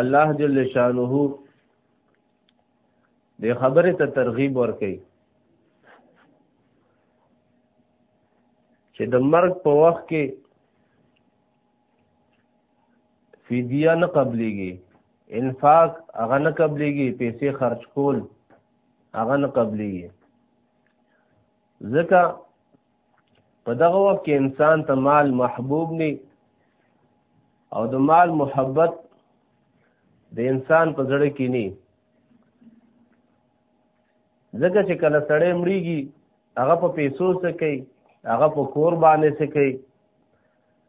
الله جل شانه د خبره ته ترغیب ورکړي چې د مرګ په وخت کې فدیه نه قبليږي انفاق هغه نه قبليږي پیسې خرج کول هغه نه قبليږي ځکه په دغه وخت کې انسان ته مال محبوب نه او د مال محبت د انسان په زړه کې نه ځکه چې کله سړی مړیږي هغه په پیسو څه کوي هغه په کور باندې څه کوي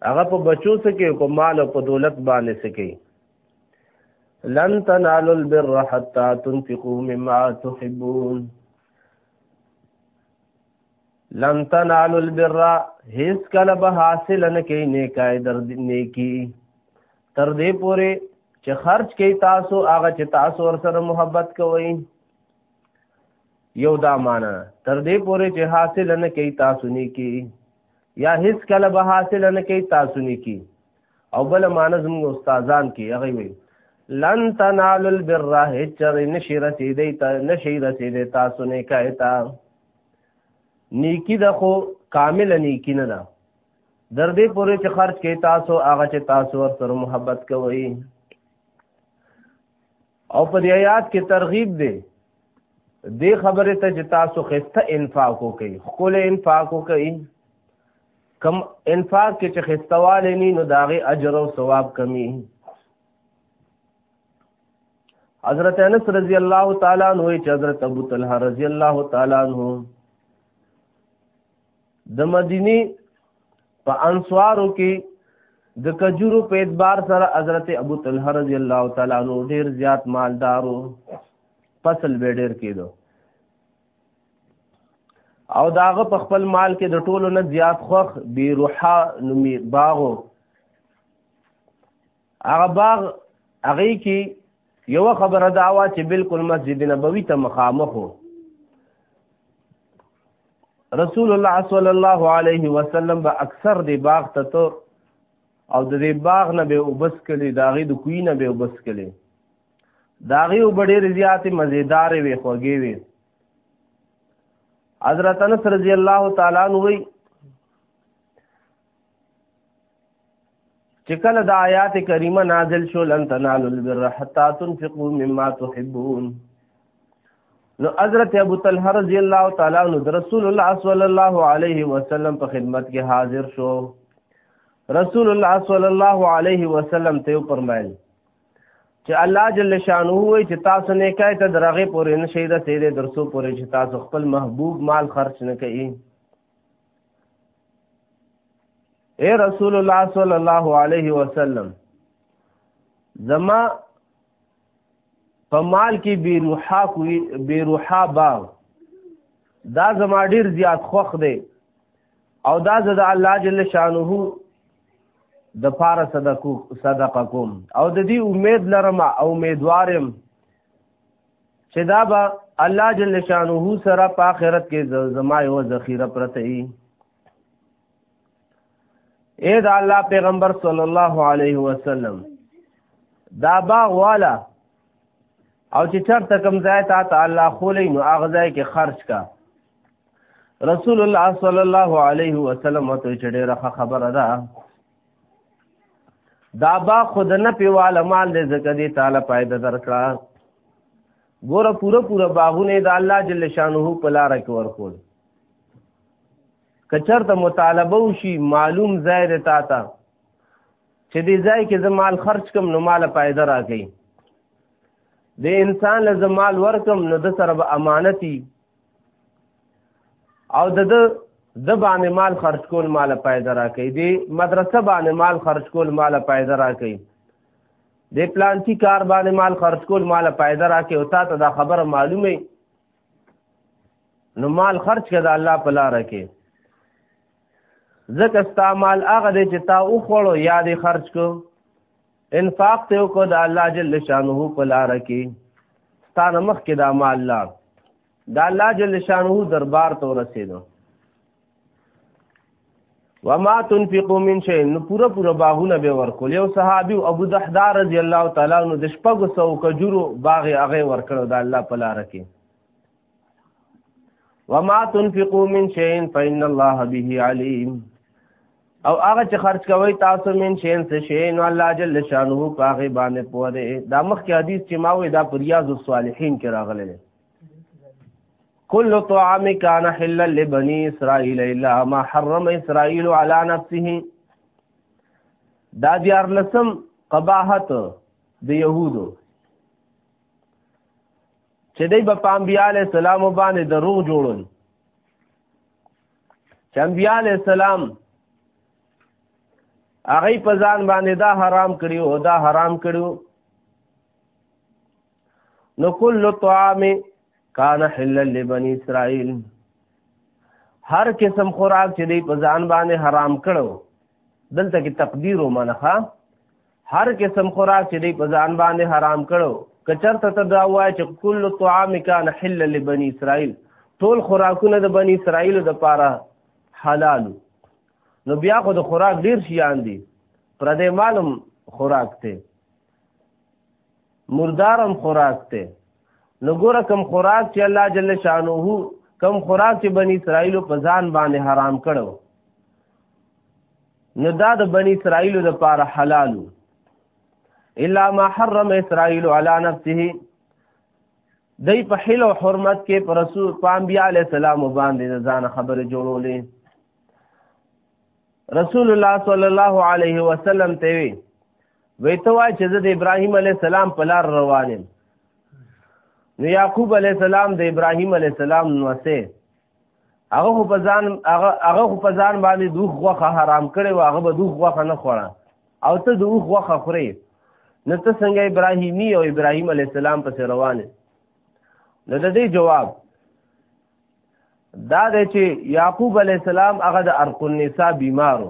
هغه په بچو څه کوي په مال او په دولت باندې څه کوي لن تنالوا البر حتى تنفقوا مما تحبون لن تنالو البر هیڅ کله به حاصل نه کې نیکای در نیکی تر دې پوره چې خرج کې تاسو هغه چې تاسو ور سره محبت کوئ یو دا معنا تر دې پوره چې حاصل نه کې تاسو نیکی یا هیڅ کله به حاصل نه کې تاسو نیکی او بل معنا زموږ استادان کې هغه وي لن تنالو البر هیڅ چر نشی رسیدې ته نشی رسیدې تاسو نه کایتا نیکی ده خو کامل نیکی نه ده در دې پورې چې خرج کې تاسو هغه چې تاسو ور سره محبت کوئ او په دې آیات کې ترغیب دی دې خبره ته چې تاسو خسته انفاق وکړي خپل انفاق وکړي کم انفاق کې چې خستواله نه نو داغه اجر او ثواب کمی حضرت انس رضی الله تعالی عنہ چې حضرت ابو طلحه رضی الله تعالی عنہ د مدینه په انصارو کې د کجورو په اعتبار سره حضرت ابو طلحه رضی الله تعالی عنہ ډیر زیات مالدارو فصل به ډیر کېدو او داغه په خپل مال کې د ټولو نه زیات خوخ بیروحا نومي باغو هغه باغ هغه کې یو خبره دا وا چې بالکل مسجد نبوي ته مخامخ رسول الله صلی الله علیه وسلم به اکثر دی باغ ته تو او د دې باغ نه به وبس کړي داغه د کوی نه به وبس کړي داغه وبډې رضیات مزیدار وي خوږي وي حضرت انس رضی الله تعالی عنہ وی چې کله د آیات کریمه نازل شو لن تنالوا البر حتا تنفقوا مما تحبون نو حضرت ابو طلحه رضی الله تعالی عنہ رسول الله صلی الله علیه وسلم په خدمت کې حاضر شو رسول الله صلی الله علیه وسلم ته فرمایل چې الله جل شانه وي چې تاسو نه کای ته درغه پورې نشي د سیده درسو پورې چې تاسو خپل محبوب مال خرج نه کړئ اے رسول الله صلی الله علیه وسلم زما په مال کې بی روحا کوي بی روحا باغ دا زما ډیر زیات خوخ دی او دا زده الله جل شانه د پاره صدقو صدقه کوم او د دې امید لرم او امیدوارم چې دا به الله جل شانه سره په آخرت کې زما یو ذخیره پرته ای اے دا الله پیغمبر صلی الله علیه وسلم دا باغ والا او چې چرته کم ځای ته تعالی خولې نو هغه ځای کې خرج کا رسول الله صلی الله علیه وسلم ته چې ډېره خبره ده دا با خود نه پیواله مال دې زکه دې تعالی پایده درکړه ګوره پوره پوره باغونه د الله جل شانه په لار کې ورکول کچرته مطالبه وشي معلوم ځای د تا ته چې دې ځای کې زمال خرج کم نو مال پایده راکې د انسان له زمال ورکم نو د سره به امانتي او د د د باندې مال خرج کول مال پایده راکې دی مدرسه باندې مال خرج کول مال پایده راکې د پلانتی کار باندې مال خرج کول مال پایده راکې او تا ته دا خبره معلومه نو مال خرج کړه د الله په لار کې ځکه ستا مال هغه دی چې تا وخوړو یا دې خرج کو انفاق ته کو د الله جل شانه په لار کې ستانه مخ کې د مال الله د الله جل شانه دربار ته رسیدو وما تنفقوا من شيء نو پورا پورا باغونه به ورکول یو صحابي او ابو دحدار رضی الله تعالی نو د شپږ سو کجورو باغ هغه ورکړو د الله په لار کې وما تنفقوا من شيء فإن الله به عليم او هغه چې خرج کوي تاسو من شین څه شی نو الله جل شانه پاغه باندې پوه دی دا مخ کې حدیث چې ما وې دا پر ریاض الصالحین کې راغلی دی کل طعام کان حل لبنی اسرائیل الا ما حرم اسرائیل علی نفسه دا دیار لسم قباحت د یهودو چې دی به په انبیاء علیه السلام باندې دروغ جوړول چې انبیاء علیه السلام هغه په ځان باندې دا حرام کړی او دا حرام کړو نو کل طعام کان حلل لبنی اسرائیل هر قسم خوراک چې دی په ځان باندې حرام کړو دلته کې تقدیر او منخه هر قسم خوراک چې دی په ځان باندې حرام کړو کچرته ته دا وای چې کل طعام کان حل لبنی اسرائیل ټول خوراکونه د بنی اسرائیل د پاره حلال نو بیا خو د خوراک ډیر شیان دي پردې معلوم خوراک ته مردارم خوراک ته نو ګوره کم خوراک چې الله جل شانه کم خوراک چې بنی اسرائیل په ځان باندې حرام کړو نو دا د بنی اسرائیل د پاره حلالو الا ما حرم اسرائیل علی نفسه دای په حل او حرمت کې پر رسول پام بیا علی السلام باندې ځان خبره جوړولې رسول الله صلی الله علیه وسلم ته وی وی ته وای چې زه د ابراهیم علی السلام په لار روان یم نو یعقوب علی السلام د ابراهیم علی السلام نوسه هغه خو په ځان هغه هغه خو په ځان باندې دوه غوخه حرام کړي او هغه به دوه غوخه نه خوړه او ته دوه غوخه خوري نو ته څنګه ابراهیمی او ابراهیم علی السلام پس روانه نو د دې جواب دا دی چې یعقوب علی السلام هغه د ارقنسا بیمارو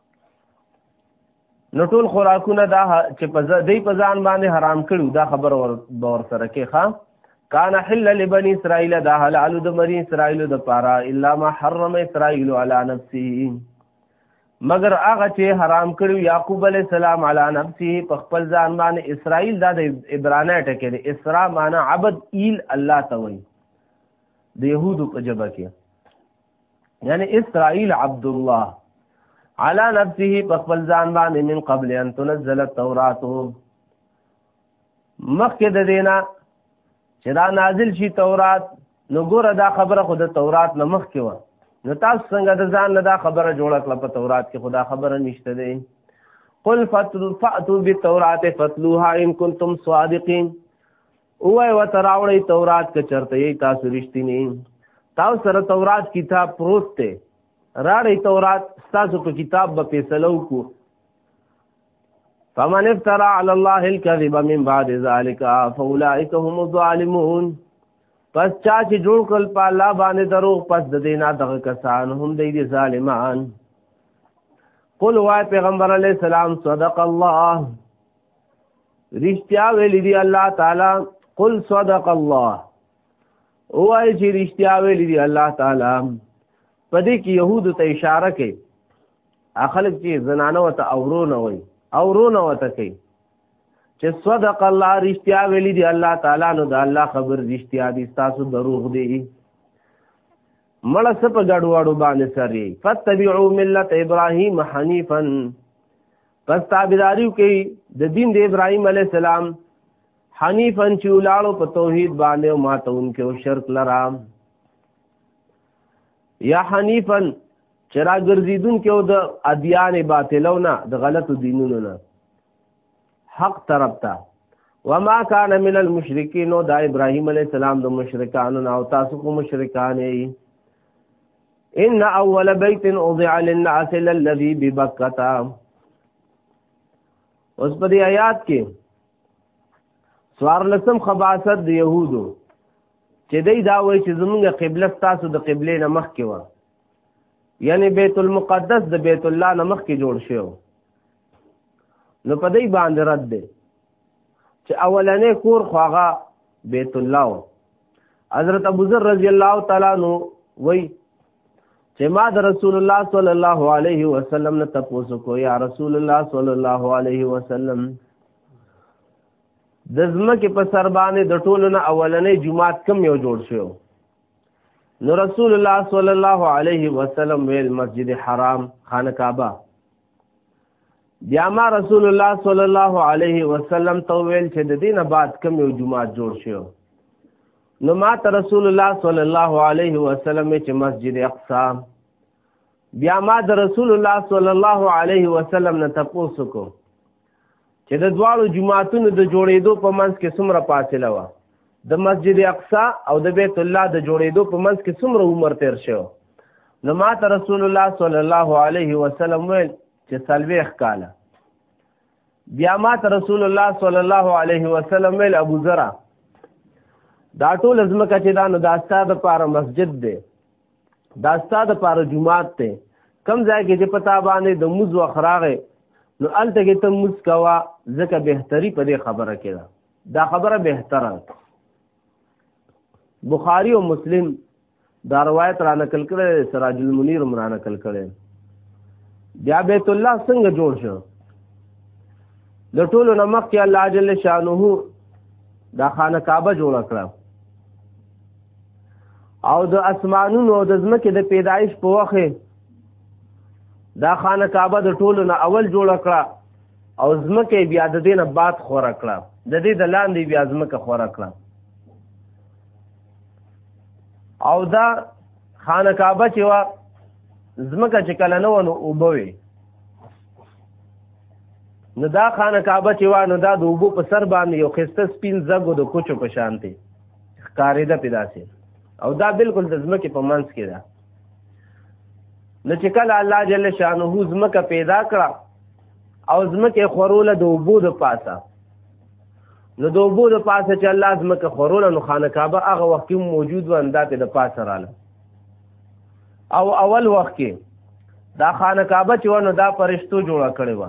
نو ټول خوراکونه دا چې په دې په ځان باندې حرام کړو دا خبر ور باور سره کې ښا کان حل لبنی اسرائیل دا حلال د بنی اسرائیل د پارا الا ما حرم اسرائیل علی نفسه مگر هغه چې حرام کړو یعقوب علی السلام علی نفسه په خپل ځان باندې اسرائیل دا د عبرانه ټکی دی اسرا معنی عبد ایل الله ته وایي د يهودو په جبه کې یعنی اسرائیل عبد الله علا نفسه په خپل ځان باندې من قبل ان تنزل التوراۃ مخکې د دینا چې دا نازل شي تورات نو ګوره دا خبره خو د تورات نه مخکې و نو تاسو څنګه د ځان نه دا خبره جوړه کړه په تورات کې خدا خبره نشته دی قل فاتو بالتورات فتلوها ان كنتم صادقين اوه و تراوړی تورات که چرته یی تاسو رښتینی تاسو سره تورات کتاب پروت ته راړی تورات تاسو په کتاب به فیصلو کو فمن افترا علی الله الكذب من بعد ذلك فاولئک هم الظالمون پس چا چې جوړ کړ په الله باندې دروغ پس د دینا دغه کسان هم دی دي ظالمان قل وای پیغمبر علی السلام صدق الله رشتیا ویل دی الله تعالی قل صدق الله اوای چې رشتیا ویل دی الله تعالی پدې کې يهود ته اشاره کوي اخلق چې زنانه وته اورونه وي اورونه وته کوي چې صدق الله رشتیا ویل دی الله تعالی نو د الله خبر رشتیا دي تاسو دروغ دي مړه سپ ګډوډو باندې سري فتبعوا ملت ابراهيم حنيفا پس تابعداریو کوي د دین د ابراهیم علی السلام حنیفن چې ولاړو په توحید باندې او ماتون کې او شرک لرا یا حنیفن چې را ګرځیدون کې او د ادیان باطلو نه د غلطو دینونو نه حق طرف ته وما کان من المشرکین او د ابراهیم علی السلام د مشرکانو نه او تاسو کو مشرکان یې ان اول بیت اوضع للناس للذي ببکتا اوس په دې آیات کې سوار لسم خباست د يهودو چې دای دا وایي چې زمونږه قبله تاسو د قبله نه مخ کې و یعنی بیت المقدس د بیت الله نه مخ کې جوړ شوی نو په دې باندې رد دی چې اولنې کور خو هغه بیت الله و حضرت ابو ذر رضی الله تعالی نو وای چې ما د رسول الله صلی الله علیه وسلم نه تاسو کو یا رسول الله صلی الله علیه وسلم د ځمکې په سر باندې د ټولو نه اولنې جمعات کم یو جوړ شو نو رسول الله صلی الله علیه وسلم ویل مسجد حرام خانه کعبه بیا ما رسول الله صلی الله علیه وسلم ته ویل چې د دینه بعد کوم یو جمعه جوړ شو نو ما ته رسول الله صلی الله علیه وسلم چې مسجد اقصا بیا ما د رسول الله صلی الله علیه وسلم نه تاسو کو چې د دواړو جماعتونو د جوړېدو په منځ کې څومره فاصله وه د مسجد اقصا او د بیت الله د جوړېدو په منځ کې څومره عمر تیر شو نو ما ته رسول الله صلی الله علیه وسلم ویل چې سلويخ کاله بیا ما ته رسول الله صلی الله علیه وسلم ویل ابو ذره دا ټول زمکه چې دا نو دا ستاده لپاره مسجد دی دا ستا د پاره جمعات ته کم ځای کې چې پتا باندې د موز وخراغه نو الته کې ته موز کوا ځکه بهتري په دې خبره کې ده دا خبره بهتره بخاری او مسلم دا روایت را نقل کړي سراج المنیر هم را نقل کړي بیا بیت الله څنګه جوړ شو د ټولو نمک کې الله جل شانه دا خانه کعبه جوړ کړه او د اسمانونو د ځمکې د پیدایش په وخت دا خانه کعبه د ټولو نه اول جوړ کړه او ځمکه بیا د دینه بعد خور کړه د دې د لاندې بیا ځمکه خور کړه او دا خانه کعبه چې وا ځمکه چې کله نه ونه وبوي نو دا خانه کعبه چې وا نو دا د وبو په سر باندې یو خسته سپین زګو د کوچو په شانتي ښکارېده پې داسې او دا بالکل د ځمکې په منځ کې ده نو چې کله الله جل شانه ځمکه پیدا کړه او ځمکه خوروله د اوبو د پاسه نو د اوبو د پاسه چې الله ځمکه خوروله نو خانه کعبه هغه وخت کې موجود و اندا په د پاسه رااله او اول وخت کې دا خانه کعبه چې ونه دا پرشتو جوړه کړې و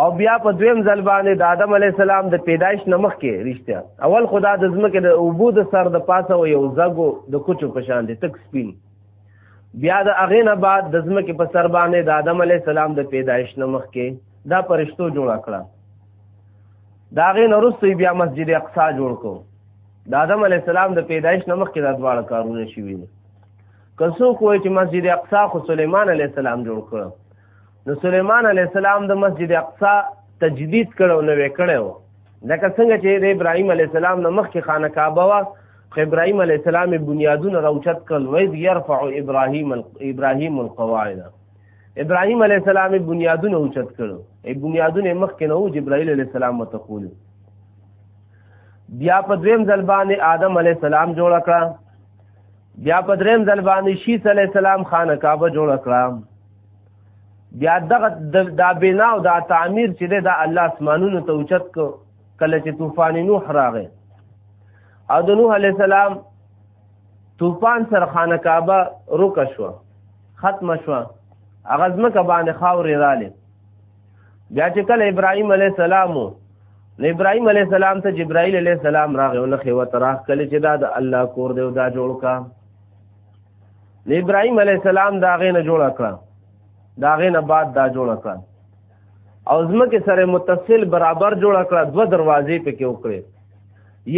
او بیا په دویم ځل باندې د آدم علی السلام د پیدایش نمخ کې رښتیا اول خدا د ځمکې د اوبو د سر د پاسه او یو زګو د کوچو په شان دی تک سپین بیا د هغې نه بعد د ځمکې په سر باندې د آدم علی السلام د پیدایش نمخ کې دا پرشتو جوړ کړه دا غې نورستوی بیا مسجد اقصا جوړ کو د آدم علی السلام د پیدایش نمخ کې دا دواړه کارونه شوي دي که څوک وایي چې مسجد اقصا خو سلیمان علی السلام جوړ کړ نو سليمان عليه السلام د مسجد اقصا تجدید کړو نو وکړو لکه څنګه چې د ابراهيم عليه السلام نه مخکې خانه کعبه وا خو ابراهيم عليه السلام بنیادونه راوچت کړل وایي يرفع ابراهيم ابراهيم القواعد ابراهيم عليه السلام بنیادونه اوچت کړو ای بنیادونه مخکې نه و جبرائیل عليه السلام متقول بیا په دویم ځل باندې آدم عليه السلام جوړ کړ بیا په دریم ځل باندې شیس عليه السلام خانه کعبه جوړ کړ بیا دغه دا بنا او دا تعمیر چې ده دا الله اسمانونو ته اوچت کو کله چې طوفان نوح راغی او د نوح علی السلام طوفان سره خانه کعبه روک شو ختم شو هغه ځمکه باندې خاورې رااله بیا چې کله ابراهیم علی السلام نو ابراهیم علی السلام ته جبرائیل علی السلام راغی او نه خو تراخ کله چې دا د الله کور دی او دا جوړ کا د ابراهيم عليه السلام دا غې نه جوړ کړه دا غې نه بعد دا جوړ کړه او زمکه سره متصل برابر جوړ کړه دو دروازې په کې وکړې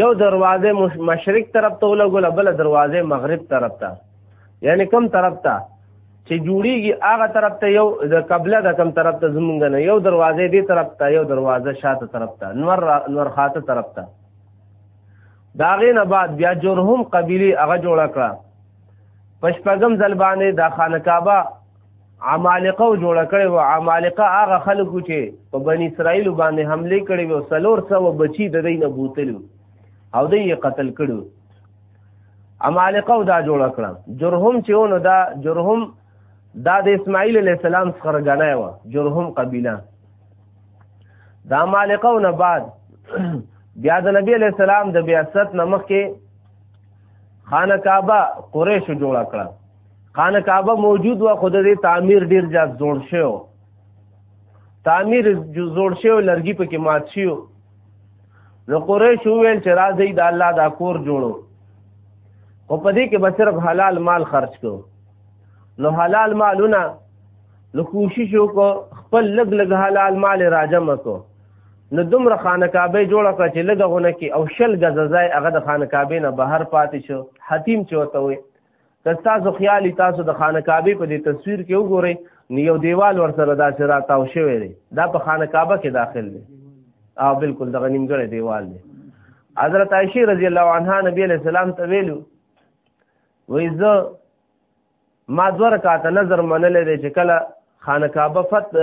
یو دروازه مشرق طرف ته ولګول بل دروازه مغرب طرف ته یعنی کم طرف ته چې جوړیږي هغه طرف ته یو د قبله د کم طرف ته زمونږ نه یو دروازه دې طرف ته یو دروازه شاته طرف ته نور نور خاطه طرف ته دا غې نه بعد بیا جرهم قبیله هغه جوړ کړه پشپغم زلبانه د خانقابه عمالقه جوړ کړي و عمالقه هغه خلکو چې په بنی اسرائیل باندې حمله کړي و سلور سو بچی د دینه بوتلو او دی قتل کړو عمالقه دا جوړ کړه جرهم چې ونه دا جرهم دا د اسماعیل علی السلام څخه غنای و جرهم قبیله دا مالقو نه بعد بیا د نبی علیہ السلام د بیاست نمخ کې خانه کعبه قریش جوړ کړه خانه کعبه موجود و خود دې تعمیر ډیر زیات جوړ شو تعمیر جوړ شو لرګي پکې مات شو نو قریش ویل چې راځي د الله دا کور جوړو او په دې کې به صرف حلال مال خرج کو نو حلال مالونه نو کوشش وکړو خپل لګ لګ حلال مال راجم کو نو دومره خانه کعبه جوړه کړه چې لګ غونه کې او شل غززای هغه د خانه کعبه نه بهر پاتې شو حتیم چوته وي که تاسو خیالي تاسو د خانه کعبه په دې تصویر کې وګورئ نو یو دیوال ورسره داسې راتاو شوی دی دا په خانه کعبه کې داخل دی او بالکل دغه نیمګړی دیوال دی حضرت عائشہ رضی الله عنها نبی علیہ السلام ته ویلو وای زه ما دوه رکعاته نظر منلې دی چې کله خانه کعبه فت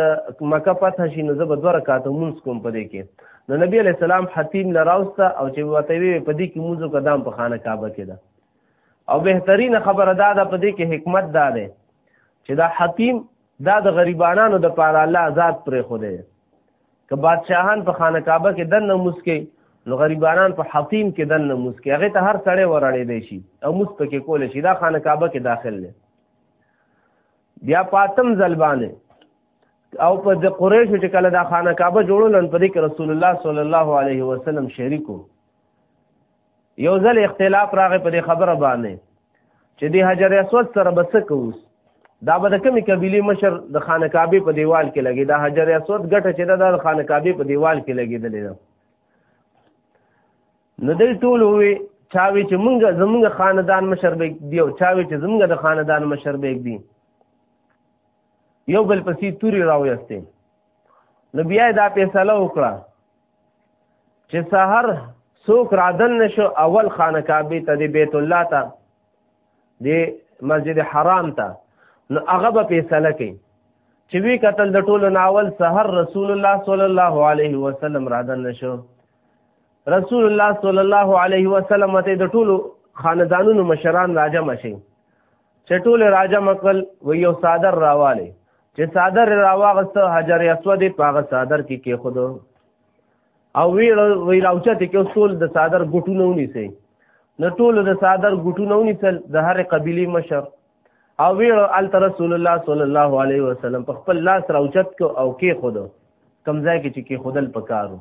مکه فتح شي نو زه به دوه رکعاته مونږ کوم په دې کې نو نبی علیہ السلام حتیم نه راوسته او چې وته وی په دې کې مونږ قدم په خانه کعبه کې ده او بهترین خبره دا ده په دې کې حکمت دا ده چې دا حتیم دا د غریبانو د پاره الله آزاد پرې خو دی که بادشاهان په خانه کعبه کې دن نموز کې نو غریبانان په حطیم کې دن نموز کې هغه ته هر سړی وراړې دی شي او موس پکې کول شي دا خانه کعبه کې داخل دی بیا پاتم زلبانه او په د قریش چې کله دا خانه کعبه جوړول ان په دې کې رسول الله صلی الله علیه وسلم شریکو یو ځل اختلاف راغی په دې خبره باندې چې د حجر اسود سره بس کووس دا به د کمی قبیله مشر د خانقابه په دیوال کې لګي دا حجر اسود ګټه چې دا د خانقابه په دیوال کې لګیدلې ده نو دې ټول وی چاوي چې مونږ زمونږ خاندان مشر به دی او چاوي چې زمونږ د خاندان مشر به دی یو بل پسې توري راويسته نو بیا دا فیصله وکړه چې سحر څوک رادن نشو اول خانه کعبه ته دی بیت الله ته دی مسجد حرام ته نو هغه به فیصله کوي چې وی قتل د ټولو ناول سحر رسول الله صلی الله علیه وسلم رادن نشو رسول الله صلی الله علیه وسلم ته د ټولو خاندانونو مشران راجم شي چټول راجا مقل و یو صادر راواله چې صادر راواغست حجر اسود پاغه صادر کې کې خود او وی وی راوچته کې اصول د صادر ګټونه ونیسي نو ټول د صادر ګټونه ونیسل د هر قبيله مشر او وی ال رسول الله صلی الله علیه وسلم په خپل لاس راوچت کو او کې خود کم ځای کې چې کې خودل پکارو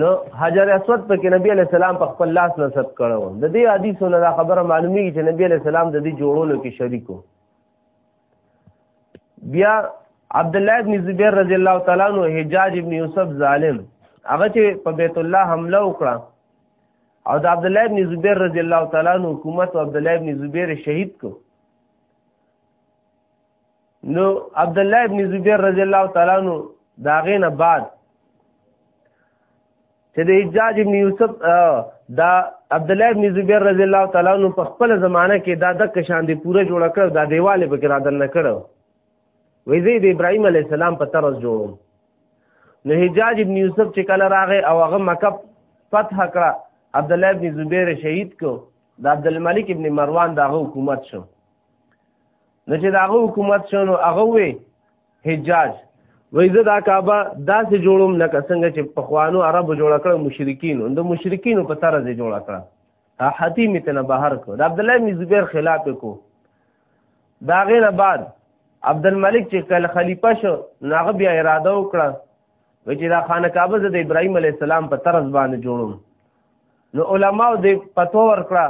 نو حجر اسود په کې نبی علی السلام په خپل لاس نصب کړو د دې حدیثو نه خبره معلومی چې نبی علی السلام د دې جوړولو کې شریکو بیا عبد الله ابن زبیر رضی الله تعالی عنہ حجاج ابن یوسف ظالم هغه چې په بیت الله حمله وکړه او د عبد الله ابن زبیر رضی الله تعالی عنہ حکومت او عبد الله ابن زبیر شهید کو نو عبد الله ابن زبیر رضی الله تعالی عنہ دا غینه بعد چې د حجاج ابن یوسف دا عبد الله ابن زبیر رضی الله تعالی عنہ په خپل زمانہ کې دا د کشان دی پوره جوړ کړ دا دیواله به کرا دن کړ وې زه د ابراهیم علی السلام په طرز جوړم نو حجاج ابن یوسف چې کله راغې او هغه مکه فتح کړه عبد الله ابن زبیر شهید کو د عبد الملک ابن مروان دا حکومت شو نو چې داغه حکومت شنو هغه وي حجاج وای زه دا کعبه داسې جوړوم لکه څنګه چې په خوانو عربو جوړ کړ مشرکین د مشرکین په طرز جوړ کړ حتی متنه بهر کو د عبد الله بن زبیر خلاف کو دا غیر بعد عبد الملک چې کله خلیفہ شو ناغه بیا اراده وکړه و چې دا خانه کعبه د ابراهیم علی السلام په طرز باندې جوړوم نو علماو دې پتو ورکړه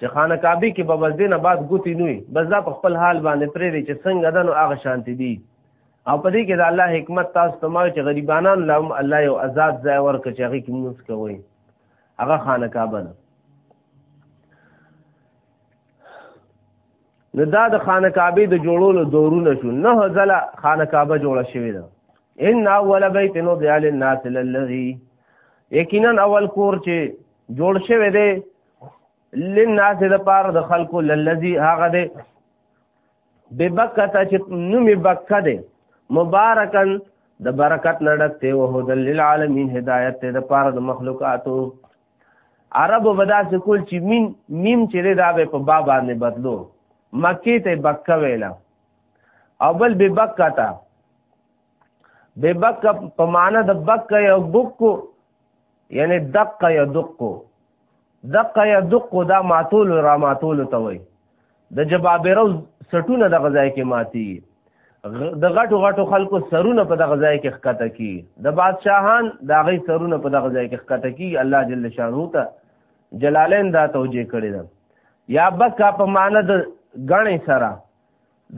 چې خانه کعبه کې به بس دینه بعد ګوتی نوي بس دا په خپل حال باندې پرې دي چې څنګه ده نو هغه شانتی دي او په دې کې د الله حکمت تاسو ته ما چې غریبانان لهم الله یو آزاد ځای ورکړي چې هغه کې موږ کوي هغه خانه کعبه ده نو دا د خانه کعبه د جوړولو دورونه شو نه ځله خانه کعبه جوړه شوې ده ان اول بیت نو دیال الناس للذي یقینا اول کور چې جوړ شوی دی لناس د پار د خلکو للذي هغه دی ببکته چې نومي بکه دی مبارکن د برکت نړک ته او هدل للعالمین هدایت ته د پار د مخلوقاتو عرب ودا سکول چې مين میم چې دا به په با باندې بدلو مکی ته بکه ویلا او بل ببکته به بک په معنا د بک یا بک یعنی دق یا دق دق یا دق دا ماتول را ماتول ته وای د جبابرو سټونه د غزای کې ماتي د غټو غټو خلکو سرونه په دغه ځای کې ښکته کی د بادشاهان د غي سرونه په دغه ځای کې ښکته کی الله جل شانو ته جلالین دا توجیه کړی دا یا بکا په معنی د غنې سره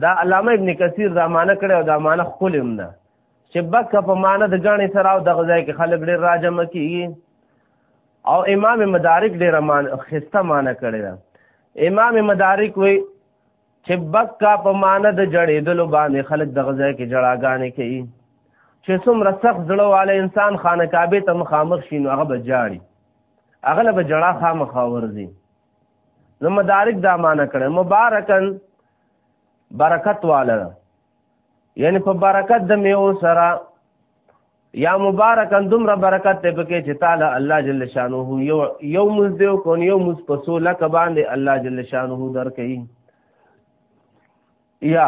دا علامه ابن کثیر دا معنی کړی او دا معنی خپل هم ده چې بک په معنی د غاڼې سره او دغه ځای کې خلک ډېر راجمع کیږي او امام مدارک ډېر مان خسته معنی کړی ده امام مدارک وی چې بک په معنی د جړېدلو باندې خلک دغه ځای کې جړاګانې کوي چې څومره سخت زړه والا انسان خانه کعبه ته مخامخ شي نو هغه به جاړي هغه له به جړا خامخا ورځي نو مدارک دا معنی کړه مبارکن برکت والا یعنی په برکت د میو سره یا مبارکن دومره برکت ته پکې چې تعالی الله جل شانه یو یو مز دیو کو یو مز په سو لک باندې الله جل شانه درکې یا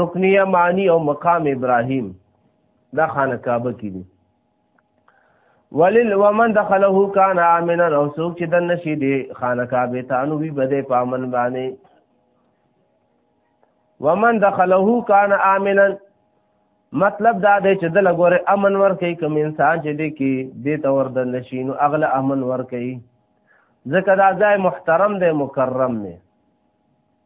رکنیه معنی او مقام ابراهیم دا خانه کعبه کې دي ولل ومن دخله کان امنا او څوک چې د نشي دي خانه کعبه ته نو وی بده پامن باندې ومن دخله کان امنا مطلب دا دی چې د لګوره امن ور کوي کوم انسان چې دی کې دې ته ور د نشي نو اغله امن ور کوي ځکه دا ځای محترم دی مکرم دی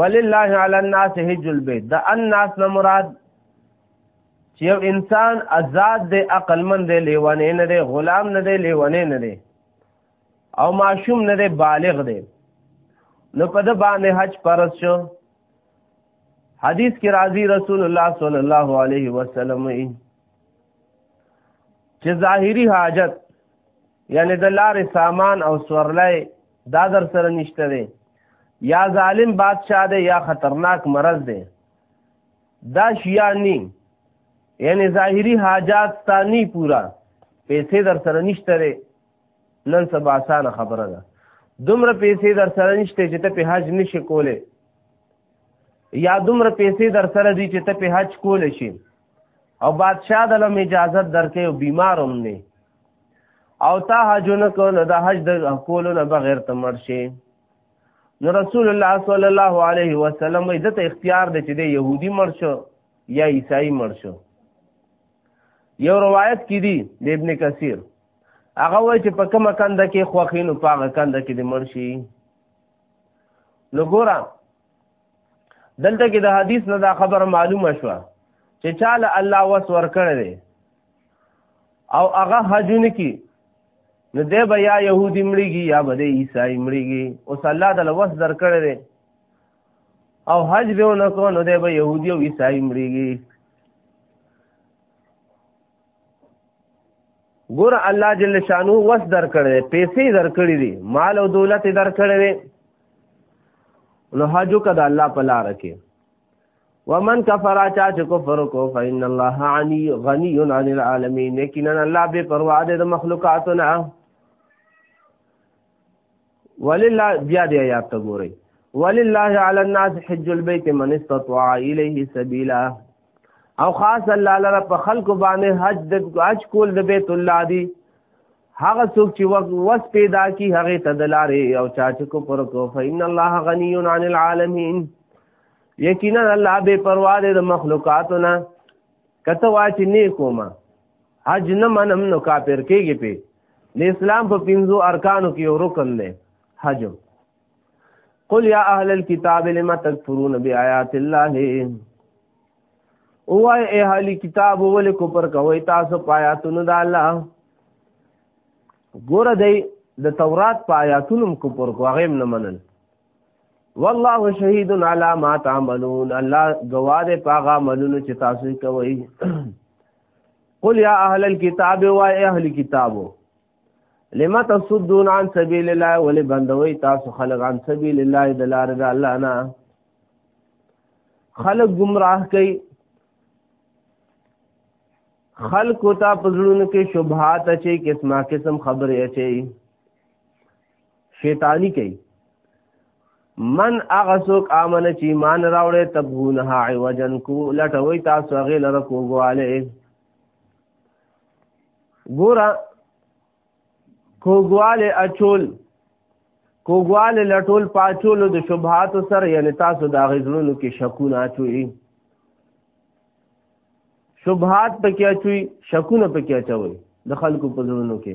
ولله علی الناس حج البيت دا الناس نه مراد چې یو انسان آزاد دی عقل مند دی لیوانه نه دی غلام نه دی لیوانه نه دی او معشوم نه دی بالغ دی نو په د باندې حج فرض شو حدیث کې راځي رسول الله صلی الله علیه وسلم چې ظاهری حاجت یعنی د لارې سامان او سورلای دا در سره نشته دی یا ظالم بادشاہ دی یا خطرناک مرض دی دا شیا نی یعنی ظاهری حاجات تا نی پورا پیسې در سره نشته دی نن سبا اسانه خبره ده دومره پیسې در سره نشته چې ته په حج نشې کولې یا دومره پیسې در سره دي چې ته په حج کولې شي او بادشاہ د لم اجازه درکې او بیمار هم نه او تا حج نه کو نو د حج د کولو نه بغیر ته مرشي نو رسول الله صلی الله علیه وسلم دې ته اختیار دی چې د يهودي مرشو یا عیسائی مرشو یو روایت کې دی د ابن کثیر هغه وایي چې په کومه کنده کې خوښینو په هغه کنده کې د مرشي نو ګوره دلته کې د حدیث نه دا خبره معلومه شوه چې چاله الله وس ورکړی دی او هغه حجونه کې نو دی به یا یهودي مړیږي یا به دی عیسائی مړیږي اوس الله د لوس درکړی دی او حج به ونه کو نو دی به یهودي او عیسائی مړیږي ګور الله جل شانو وس درکړی دی پیسې درکړی دی مال او دولت درکړی دی نو حاجو کده الله په لار کې ومن کفر چا چې کفر کو فإن الله عني غني عن العالمين یقینا الله به پروا ده د مخلوقاتنا ولله بیا دې آیات ته ګورئ ولله علی الناس حج البيت من استطاع الیه سبیلا او خاص الله لره په خلق باندې حج د حج کول د بیت الله دی هغه څوک چې وخت وس پیدا کی هغه تدلاري او چا چې کو پر کو فإن الله غني عن العالمين یقینا الله بے پروا دی د مخلوقاتو نه کته وا چې نه کومه حج نه منم نو کافر کېږي په د اسلام په پنځو ارکانو کې یو رکن دی حج قل یا اهل الكتاب لما تکفرون بیاات الله او اے اهل کتاب ول کو پر کوي تاسو پایاتونو د الله ګور دی د تورات پایاتونو کو پر کو غیم نه منل والله شهید علی ما تعملون الله گواه دی پاغه عملونه چې تاسو کوي قل یا اهل الكتاب و اهل کتابو لما تصدون عن سبيل الله ولي بندوي تاسو خلق عن سبيل الله د لار د الله نه خلق گمراه کوي خلق ته پزړونو کې شبهات اچي قسمه قسم خبره اچي شیطانی کوي من هغه څوک امن چې ایمان راوړې تبغونها عوجن کو لټوي تاسو هغه لره کوګواله ګوره کوګواله اچول کوګواله لټول پاچول د شبهات سره یعنی تاسو د غزلونو کې شکونه اچوي شبهات پکې اچوي شکونه پکې اچوي د خلکو په زړونو کې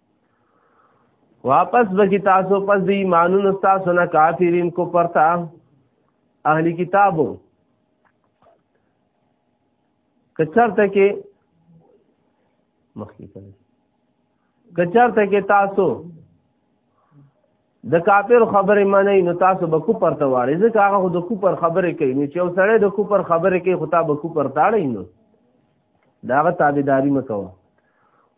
واپس بکی تاسو پس دی ایمانون تاسو نه کافرین کو پرتا اهلی کتابو کچرته کې مخکې کړي کچرته کې تاسو د کافر خبرې منئ نو تاسو به کوپر ته واړئ ځکه هغه خو د کوپر خبرې کوي نو چې یو سړی د کوپر خبرې کوي خو تا به کوپر ته اړئ نو د هغه تابعداري مه کوه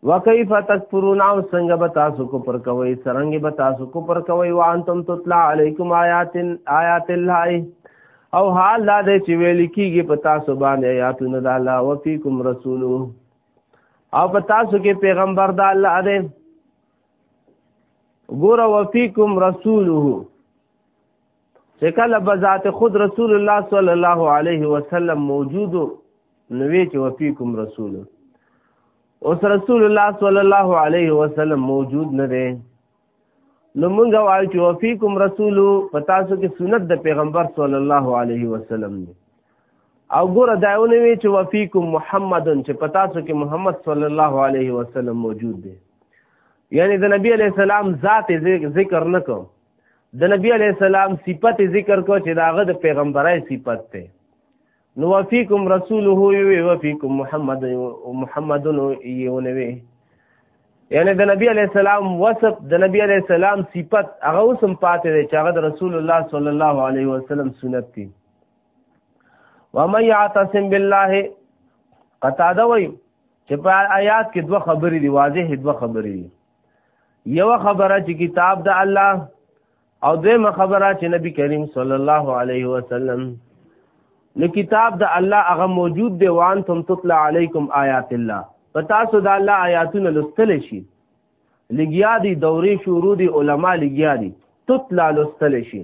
وکیف تکفرون او څنګه به تاسو کو پر کوي څنګه به تاسو کو پر کوي وانتم تطلع علیکم آیات آیات الله او حال دا دی چې ویل کیږي په تاسو باندې آیاتونه د الله او فیکم رسول او په تاسو کې پیغمبر د الله دی ګور وفیکم رسوله چې کله بذات خود رسول الله صلی الله علیه وسلم موجود نو وی چې وفیکم رسول اوس رسول الله صلی الله علیه وسلم موجود نه دی نو مونږ وایو چې وفیکم رسول په تاسو کې سنت د پیغمبر صلی الله علیه وسلم دی او ګوره دا ونه وی چې وفیکم محمدن چې پتا سو کې محمد صلی الله علیه وسلم موجود دی یعنی د نبی علی السلام ذات ذکر نکوم د نبی علی السلام صفت ذکر کو چې داغه د پیغمبرای صفت ته نو وفیکم رسوله یو وفیکم محمد محمد یو نوی یعنی د نبی علی السلام وصف د نبی علی السلام صفت هغه اوسم پاتې دی چې هغه د رسول الله صلی الله علیه وسلم سنت دی ومن يعتصم بالله قتاده وي چې په آیات کې دوه خبرې دي واضح دوه خبرې دي یو خبره چې کتاب د الله او دویمه خبره چې نبی کریم صلی الله علیه وسلم نو کتاب د الله هغه موجود دی وان تم تطلع علیکم آیات الله پتا سو د الله آیاتونه لستل شي لګیا دي دورې شروع دي علما لګیا دي تطلع لستل شي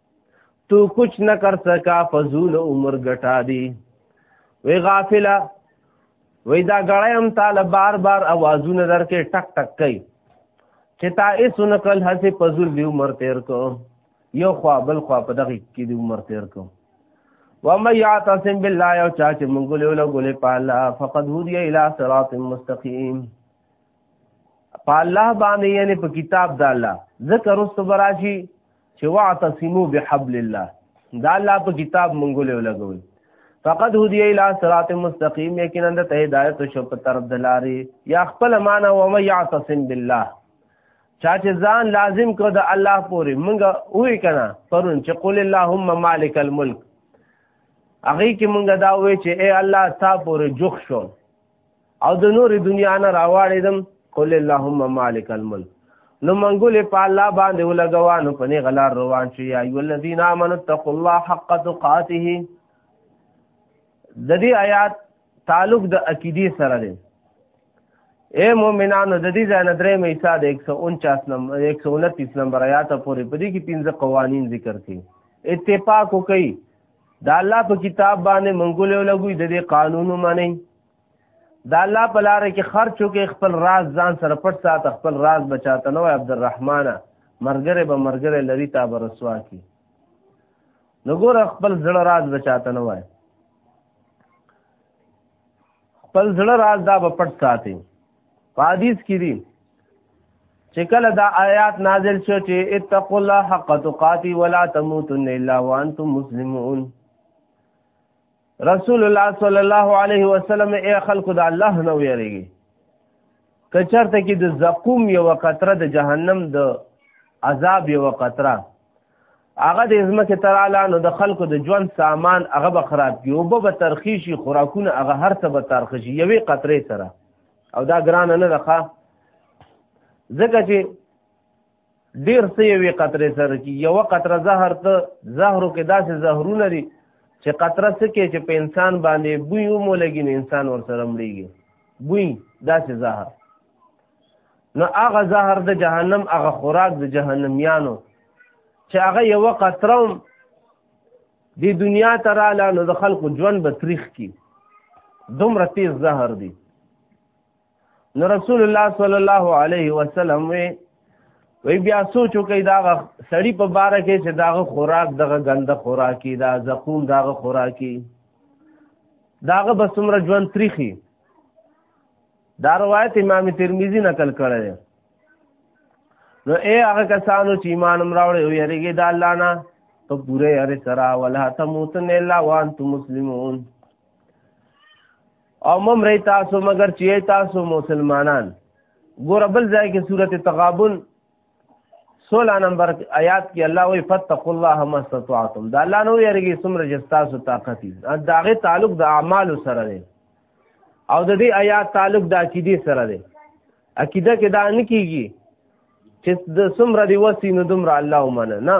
تو کچھ نہ کر سکا فضول عمر گٹا دی وی غافلا وی دا غړی هم تعالی بار بار اوازونه درکې ټک ټک کوي چې تا ایس نقل هسه فضول دی عمر تیر کو یو خوا بل خوا په دغه کې دی عمر تیر کو ومن يعتصم بالله او چا چې مونږ له له ګلې پالا فقد هدي الى صراط مستقيم پالا باندې یعنی په کتاب د الله ذکر واستبراشي چې واعتصمو بحبل الله دا الله په کتاب مونږ له لګوي فقد هدي الى صراط مستقيم یقینا د هدایت شو په طرف دلاري یا خپل معنا و مې يعتصم بالله چا چې ځان لازم کو د الله پورې مونږ وې کنا پرون چې قول اللهم مالک الملک هغه کې مونږ دا وې چې اے الله تا پورې جوخ شو او د نور دنیا نه راواړې دم قل اللهم مالک الملک نو منګولې په الله باندې ولګوا نو په نه غلار روان شي یا ایو الذین آمنوا اتقوا الله حق تقاته د دې آیات تعلق د عقیدی سره دی اے مومنانو د دې ځای نه درې مې حصہ د 149 نمبر 129 نمبر آیات پورې په دې کې پنځه قوانین ذکر کړي اتفاق وکړي دا الله په کتاب باندې منګولې لګوي د دې قانونو منئ دا الله په لار کې خرچ وکي خپل راز ځان سره پټ سات خپل راز بچاته نو عبدالرحمن مرګره به مرګره لري تا به رسوا کی نو ګور خپل زړه راز بچاته نه وای خپل زړه راز دا به پټ ساتي په حدیث کې دي چې کله دا آیات نازل شو چې اتقوا الله حق تقاتی ولا تموتن الا وانتم مسلمون رسول الله صلی الله علیه وسلم ای خلق د الله نه ویریږي کچرته کې د زقوم یو قطره د جهنم د عذاب یو قطره هغه د ځمکې تر اعلی نو د خلکو د ژوند سامان هغه به خراب کی او به ترخی شي خوراکونه هغه هر څه به ترخ شي یوې قطرې سره او دا ګران نه ده ځکه چې ډیر څه یوې قطرې سره کی یو قطره زهر ته زهرو کې داسې زهرونه دي چې قطره څه کې چې په انسان باندې بوی ومو لګي نو انسان ورسره مړیږي بوی داسې زهر نو هغه زهر د جهنم هغه خوراک د جهنميانو چې هغه یو قطرم د دنیا ته رااله نو د خلکو ژوند به تریخ کی دومره تیز زهر دی نو رسول الله صلی الله علیه وسلم وی وی بیا سوچ وکړئ دا سړی په بار کې چې داغه خوراک دغه غنده خوراکي دا زقوم داغه خوراکي داغه بسمره ژوند تریخي دا روایت امام ترمذی نقل کړی دی نو اے هغه کسانو چې ایمان امراوړې او یریږي د الله نه په پوره یاره سره ولا تموتن الا وانتم مسلمون او ممرې تاسو مگر چې تاسو مسلمانان ګور بل ځای کې سورته تغابن سولا نمبر آیات کې الله وی فتقوا الله ما استطعتم دا الله نو یریږي څومره چې تاسو طاقت یې داغه تعلق د اعمال سره دی او د دې آیات تعلق د عقیده سره دی عقیده کې دا نه کیږي چې د څومره دی وسی نو دومره الله ومنه نه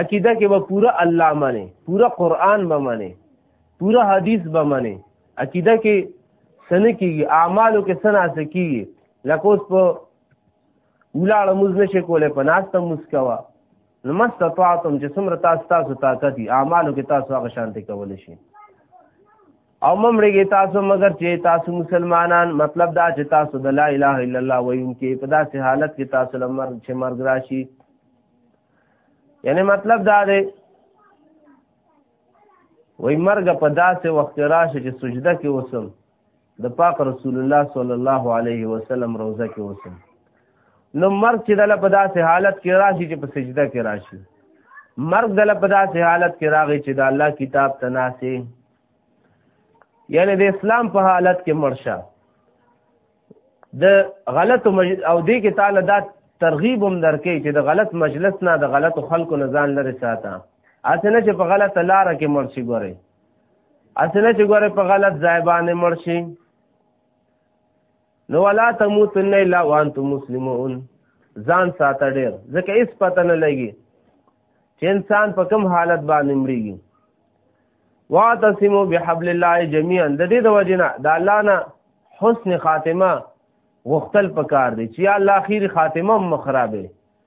عقیده کې به پورا الله منه پورا قران به منه پورا حدیث به منه عقیده کې سن کیږي اعمالو کې سنا سکیږي لکه اوس په ولاړه موز نشي کوله په ناسته موز کوا نو مستطاعتم چې څومره تاسو تاسو طاقت دي اعمالو کې تاسو هغه شانتي کول شي او ممړږي تاسو مگر چې تاسو مسلمانان مطلب دا چې تاسو د لا اله الا الله ویونکي په داسې حالت کې تاسو لمر چې مرګ راشي یعنی مطلب دا دی وای مرګ په داسې وخت راشي چې سجده کې وسم د پاک رسول الله صلی الله علیه وسلم روزه کې اوسم نو مرګ چې دله په داسې حالت کې راشي چې په سجده کې راشي مرګ دله په داسې حالت کې راغی چې د الله کتاب ته ناسې یعنی د اسلام په حالت کې مرشه د غلط او دې کې تعالی دا ترغیب هم درکې چې د غلط مجلس نه د غلط خلکو نه ځان لري ساته اسنه چې په غلط لار کې مرشي ګوري اسنه چې ګوره په غلط ځای باندې مړ شي نو ولا تموتن الا وانتم مسلمون ځان ساته ډیر ځکه هیڅ پته نه لګي چې انسان په کوم حالت باندې مړیږي واعتصموا بحبل الله جميعا د دې د وجنه د الله نه حسن خاتمه غختل پکار دی چې الله اخیری خاتمه مخربه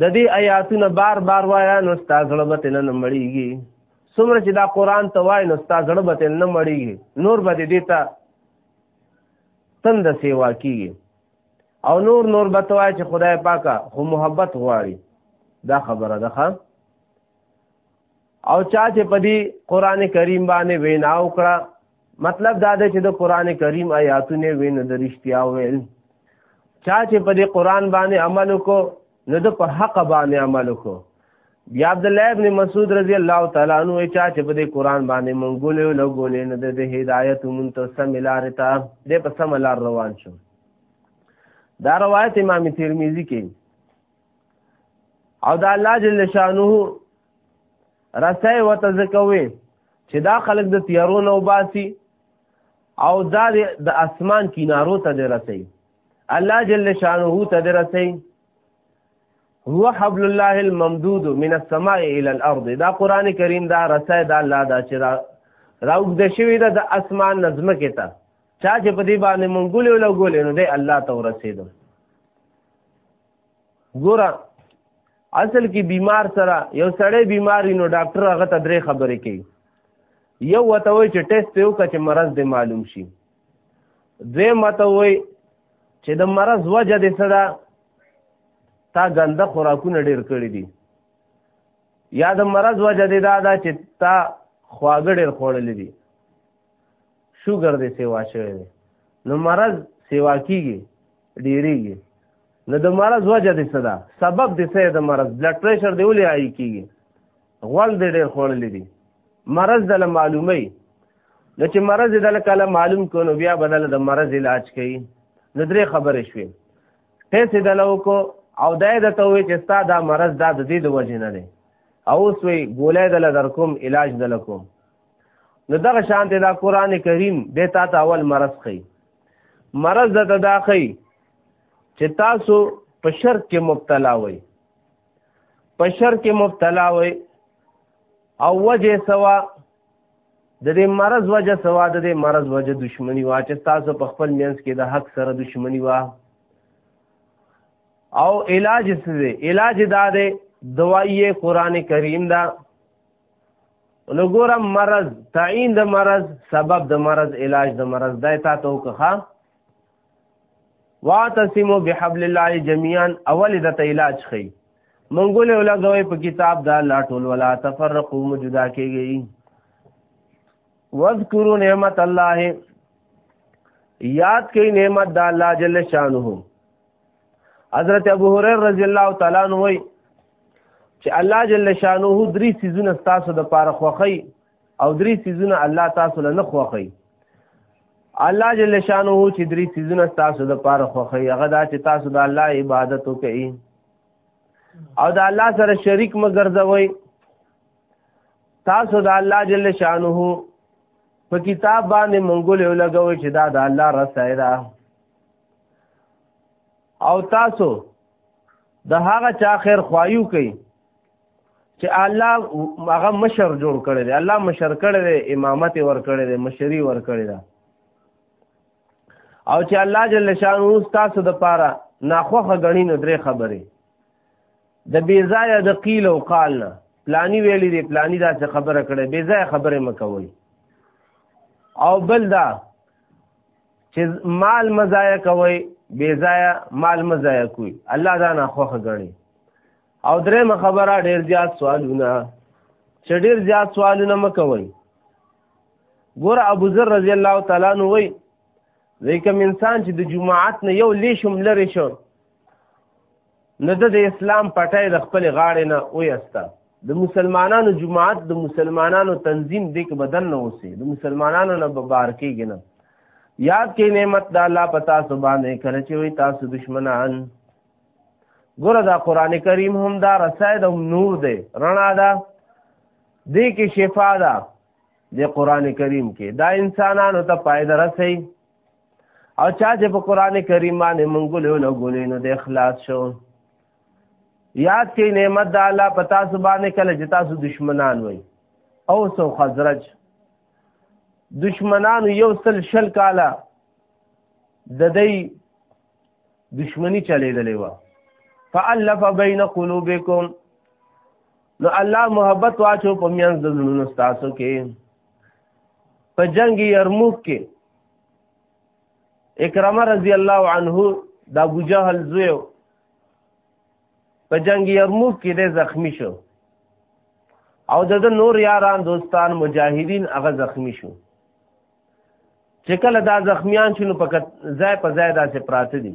د دې آیاتونه بار بار وایا نو ستا زړه به تنه نه مړیږي څومره چې دا قران ته وای نو ستا زړه به تنه نه مړیږي نور به دې دیتا تند سیوا کیږي او نور نور به توای چې خدای پاکه خو محبت غواړي دا خبره ده او چا چې په دې قران کریم باندې وینا وکړه مطلب دا دی چې د قران کریم آیاتونه وینو د رښتیا ویل چا چې په دې قران باندې عمل وکړو نو د په حق باندې عمل وکړو بیا عبد الله ابن مسعود رضی الله تعالی عنہ چا چې په دې قران باندې مونږولې لګولې نو د هدایت مونږ ته سم لار ته د په سم لار روان شو دا روایت امام ترمذی کې او دا الله جل شانه رسای وته زکوي چې دا خلک د تیارو نه وباسي او دا د اسمان کینارو ته دی رسي الله جل شانه ته دی رسي هو حبل الله الممدود من السماء الى الارض دا قران کریم دا رسای دا الله دا چې راوګ د شوی دا د اسمان نظم کې ته چا چې په دې باندې مونږ ګولې ولګولې نو دې الله ته ورسېدو ګوره اصل کې بیمار سره یو سړی بیماری نو ډاکټر هغه ته درې خبرې کوي یو وته وای چې ټیسټ یو کچ مرض دې معلوم شي دوی مته وای چې د مرض وجه دې سره تا ګنده خوراکونه ډیر کړی دي یا د مرض وجه دې دا دا چې تا خواږه ډیر خوړلې دي شوګر دې سیوا شوی نو مرض سیوا کیږي ډیریږي نو د مرض وجه دې څه ده سبب دې څه د مرض بلډ پریشر دې ولې هاي کیږي غول دې ډېر خوړلې دي مرض د معلومي نو چې مرض دې د کله معلوم کونو بیا بدل د مرض علاج کوي نو درې خبرې شوې ټیسټ دې له وکړو او دا د ته وي چې ستا دا مرض دا د دې د وجې نه دی او اوس وی ګولې دل در کوم علاج دل کوم نو دغه شانته دا قران کریم د تا ته اول مرض خي مرض د تداخی چې تاسو په شرک کې مبتلا وئ په شرک کې مبتلا وئ او وجه سوا د دې مرض وجه سوا د دې مرض وجه دشمنی وا چې تاسو په خپل مینس کې د حق سره دشمنی وا او علاج څه دی علاج دا دی دوايي قران کریم دا نو ګوره مرض تعین د مرض سبب د مرض علاج د مرض دای تا ته وکخه واعتصموا بحبل الله جميعا اول د علاج خي منګول ولا غوي په کتاب دا لا ټول ولا تفرقوا مجدا کیږي واذکروا نعمت الله یاد کئ نعمت د الله جل شانه حضرت ابو هريره رضی الله تعالی عنہ وای چې الله جل شانه درې سيزونه تاسو د پاره خوخی او درې سيزونه الله تاسو له نه خوخی الله جل شانه چې درې سيزونه تاسو د پاره خوخی هغه دا چې تاسو د الله عبادت وکئ او د الله سره شریک مګرځوي تاسو د الله جل شانه په کتاب باندې مونږ له لګوي چې دا د الله رسای ده او تاسو د هغه چا خیر خوایو کوي چې الله هغه مشر جوړ کړی دی الله مشر کړی دی امامت ور کړی دی مشری ور کړی دی او چې الله جل شانو تاسو د پاره ناخوخه غنی نو درې خبرې د بیزایا د قیل او قال نه پلانی ویلی دی پلانی دا څه خبره کړي بیزایا خبره مکوي او بل دا چې مال مزایا کوي بے ضایع مال مزایا کوي الله دا نه خوخه غني او درې خبره ډیر زیات سوالونه چې ډیر زیات سوالونه مکوي ګور ابو ذر رضی الله تعالی عنہ وای وای کوم انسان چې د جمعات نه یو لیشم لری شو نو د اسلام پټای د خپل غاړې نه ویسته د مسلمانانو جماعت د مسلمانانو تنظیم دې کې بدن نه اوسي د مسلمانانو نه به بار کېږي نه یاد کې نعمت د الله په تاسو باندې کله چې وي تاسو دشمنان ګوره دا قران کریم هم دا رسای د نور دی رڼا ده دې کې شفا ده د قران کریم کې دا انسانانو ته پایده رسي او چا چې په قران کریم باندې مونږ له لګولې نو د اخلاص شو یاد کې نعمت د الله پتا سبحانه کله چې تاسو دشمنان وای او سو خزرج دشمنان یو سل شل کاله د دې دشمنی چلیدلې و فالف بین قلوبکم نو الله محبت واچو په میان د زړونو تاسو کې په جنگ یرموک کې اکرمه رضی الله عنه د ابو جهل زوی په جنگ یرموک کې د زخمی شو او د نور یاران دوستان مجاهدین هغه زخمی شو چې کله دا زخمیان شنو په ځای په ځای داسې پراته دي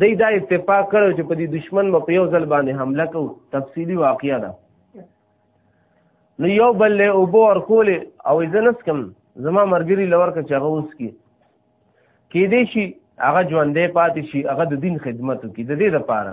دی دا اتفاق کړو چې په دې دشمن مو په یو ځل باندې حمله کو تفصیلی واقعیا ده نو یو بل له اوبو ورکول او ځنس کم زما مرګری لور کا چغه اوس کی کې دې شي هغه ژوندې پاتې شي هغه د دین خدمت کوي د دې لپاره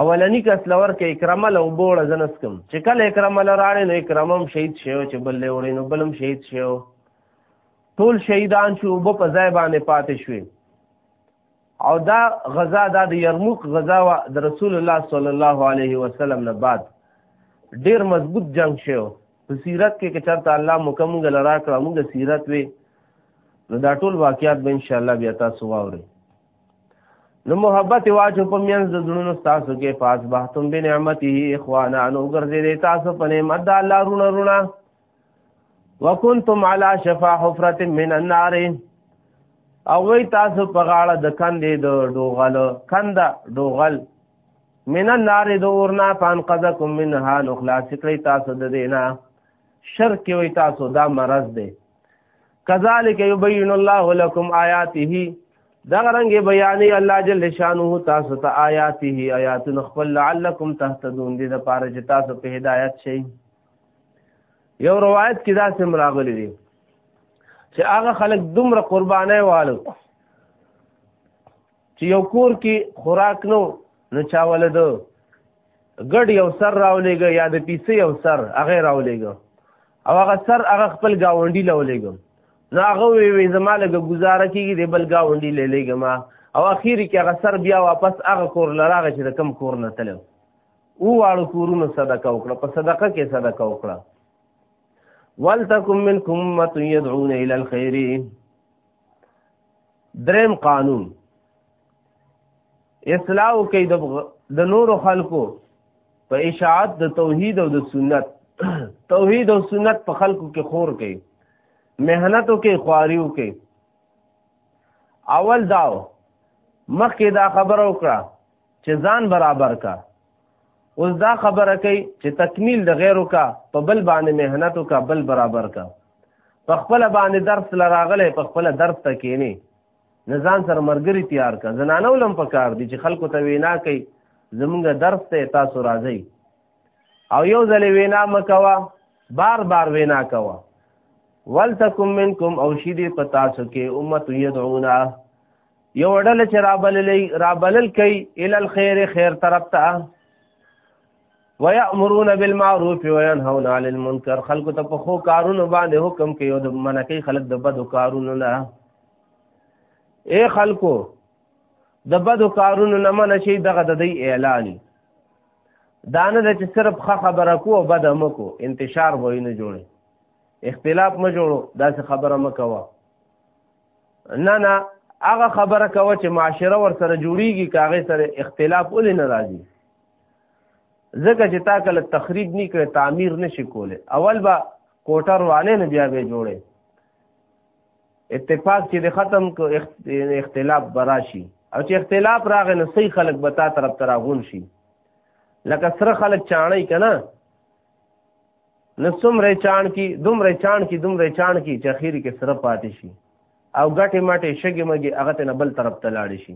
اولنی کس لور کې اکرامه لو بوړه زنس کوم چې کله اکرامه لراړې نو اکرامم شهید شیو چې بل له وړې نو بلم شهید شیو ټول شهیدان شو وب په ځای باندې پاتې شوې او دا غزا دا د یرموک غزا وا د رسول الله صلی الله علیه وسلم نه بعد ډیر مضبوط جنگ شو په سیرت کې چې چرته الله مکمل لرا کړه موږ سیرت وی نو دا ټول واقعیات به ان شاء الله بیا تاسو واورئ نو محبت واچو په میانس د زړونو تاسو کې فاس بهتم بنعمته اخوانا نو ګرځې تاسو په نعمت د الله رونه رونه وکنتم علی شفا حفرت من النار او وی تاسو په غاړه د کندې د ډوغل کنده ډوغل من النار د اورنا فان قذکم منها نو خلاص کړی تاسو د دینه شرک وی تاسو دا مرض دی کذالک یبین الله لكم آیاته دغه رنګ بیانې الله جل شانه تاسو ته آیاته آیات خپل لعلکم تهتدون دې د پاره چې تاسو په هدایت شئ یو روایت کې دا سم راغلی دی چې هغه خلک دومره قربانای والو چې یو کور کې خوراک نو نو چا ولد ګډ یو سر راولېګ یا د پیسې یو سر هغه راولېګ او هغه سر هغه خپل گاونډي لولېګ نو هغه وی وی زما لګه گزاره کیږي د بل گاونډي لېلېګ ما او اخیر کې هغه سر بیا واپس هغه کور لراغه چې د کم کور نه تلو او واړو کورونو صدقه وکړه په صدقه کې صدقه وکړه ولتکم منکم امه يدعون الى الخير دریم قانون اصلاح کوي د نورو خلکو په اشاعت د توحید او د سنت توحید او سنت په خلکو کې خور کوي مهنتو کې خواریو کې اول داو مخکې دا خبره وکړه چې ځان برابر کا اوس دا خبره کوي چې تکمیل د غیرو کا په بل باندې مهنت کا بل برابر کا په خپل باندې درس لراغله په خپل درس ته کینی نزان سره مرګري تیار کا زنانه ولم پکار دي چې خلکو ته وینا کوي زمونږ درس ته تاسو راځي او یو ځلې وینا مکوا بار بار وینا کوا ولتکم منکم او شیدی پتا سو کې امت یدعونا یو ډله چې رابلل رابلل کوي ال الخير خیر طرف ته ويأمرون بالمعروف وينهون عن المنکر خلق ته په خو کارونو باندې حکم کوي او د منکې خلق د بدو کارونو نه اے خلقو د بدو کارونو نه من شي دغه د دې اعلان دانه د چې صرف خه خبره کو او بد مکو انتشار وای نه جوړي اختلاف ما جوړو دا څه خبره مکوه نه نه هغه خبره کوه چې معاشره ور سره جوړیږي کاغه سره اختلاف ولې نه راځي ځکه چې تا کله تخریب نه کړ تعمیر نشي کوله اول با کوټه روانه نه بیا به جوړه اتفاق چې د ختم کو اختلاف براشي او چې اختلاف راغی نو صحیح خلک به تا طرف تراغون شي لکه سره خلک چاڼی کنه نو څومره چاڼ کی دومره چاڼ کی دومره چاڼ کی چې اخیری کې سره پاتې شي او ګټې مټې شګې مګې هغه ته نه بل طرف ته لاړې شي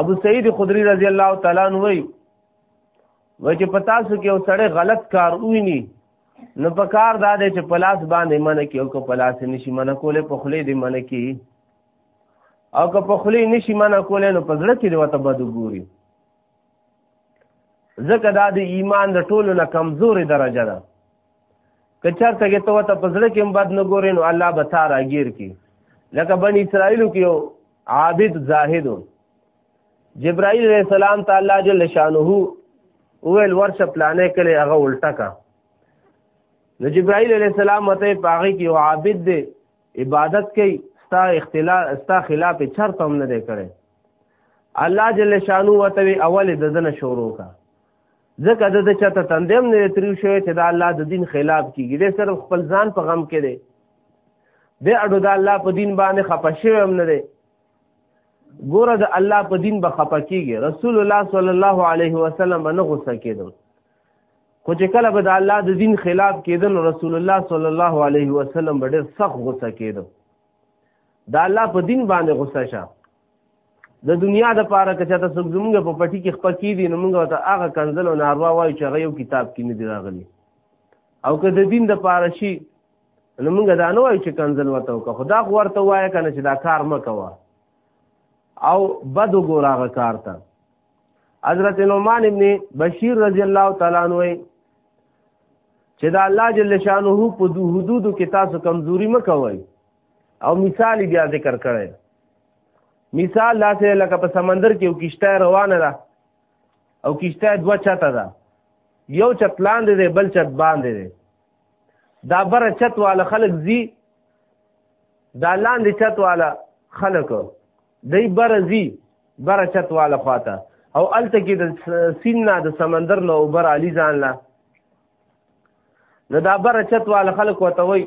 ابو سعید خدری رضی الله تعالی عنہ وی وای چې پتا سو کې او سړی غلط کار ویني نو په کار دا دی چې پلاس باندې منه کې او که پلاس نشي منه کوله په خله دې منه کې او که په خله نشي منه کوله نو په ځړه کې دی وته بد ګوري ځکه دا د ایمان د ټولو نه کمزورې درجه ده که چېرته کې ته ورته په زړه کې هم بد نه ګورې نو الله به تا راګیر کړي لکه بني اسرائیلو کې یو عابد زاهد جبرائیل علیه السلام ته الله جل شانه وویل ورشه پلانې کړې هغه الټه کا نو جبرائیل علیه السلام ته پاغي کې یو عابد دی عبادت کوي ستا اختلاف ستا خلاف چرته هم نه دی کړی الله جل شانو وته اول د دنه شروع کا ځکه د د چته تندم نه تریو شوی چې دا الله د دین خلاف کیږي د صرف خپل ځان په غم کې دی د اډو د الله په دین باندې خپه شوی هم نه دی ګوره د الله په دین به خپه کیږي رسول الله صلی الله علیه وسلم نه غوسه کېدل خو چې کله به د الله د دین خلاف کېدل رسول الله صلی الله علیه وسلم به ډېر سخت غوسه کېده د الله په دین باندې غوسه شه د دنیا د پاره که چاته څوک زمونږ په پټي کې خپه کېدي نو مونږ ته هغه کنځل او ناروا وایو چې هغه یو کتاب کې نه دي راغلي او که د دین د پاره شي نو مونږ دا نه وایو چې کنځل ورته وکړه خو دا خو ورته وایه که نه چې دا کار مه کوه او بد وګوره هغه کار ته حضرت نعمان ابن بشیر رضی الله تعالی عنہ چې دا الله جل شانه په دو حدودو کې تاسو کمزوري مکوئ او مثال بیا ذکر کړی مثال لاسه لکه په سمندر کې یو کشته روانه ده او کشته دوه چته ده یو چت لاندې دی بل چت باندې دی دا بر چت والا خلق زی دا لاندې چت والا خلق دی برزی بره چت والا خواته او الته کې د سین نه د سمندر نه اوبر علی ځان لا نو دا بره چت والا خلک وته وای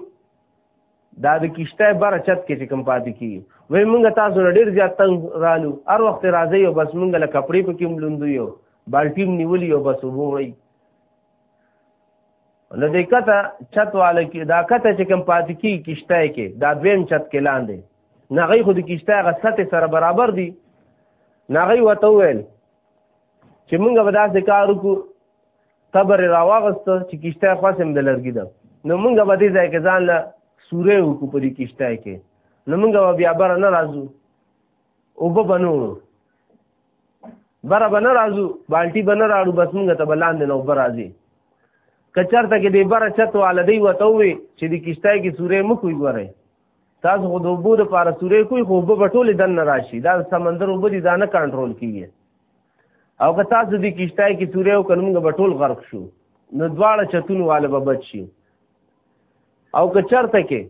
دا د کشته بره چت کې چې کم پاتې کی وای مونږ تاسو نه ډیر زیات تنگ رالو هر وخت راځي او بس مونږ له کپڑے په کې ملوندو یو بالټیم نیولی او بس وو وای نو د کته چت والا کې دا کته چې کم پاتې کی کشته کې دا دویم چت کې لاندې ناغی خو د کشته هغه سطح سره برابر دي ناغی وته ویل چې مونږ به داسې کار وکړو تبر راواغست چې کشته خاصم د لرګي ده نو مونږ به دې ځای کې ځان له سورې وکړو په دې کشته کې نو مونږ به بیا بره نه راځو او به بنو بره به نه راځو بالټي به نه راړو بس مونږ ته به لاندې نه اوبه راځي که چېرته کې دې بره چت واله دی ورته ووي چې د کشته کې سورې مه کوی ګورئ تاسو خو د اوبو د پاره سورې کوی خو اوبه به ټولې دن نه راشي دا سمندر اوبه دي دا نه کنټرول کیږي او که تاسو د کشتای کې سورې او کنمګ به ټول غرق شو نو دواړه چتون واله به بچ شي او که چرته کې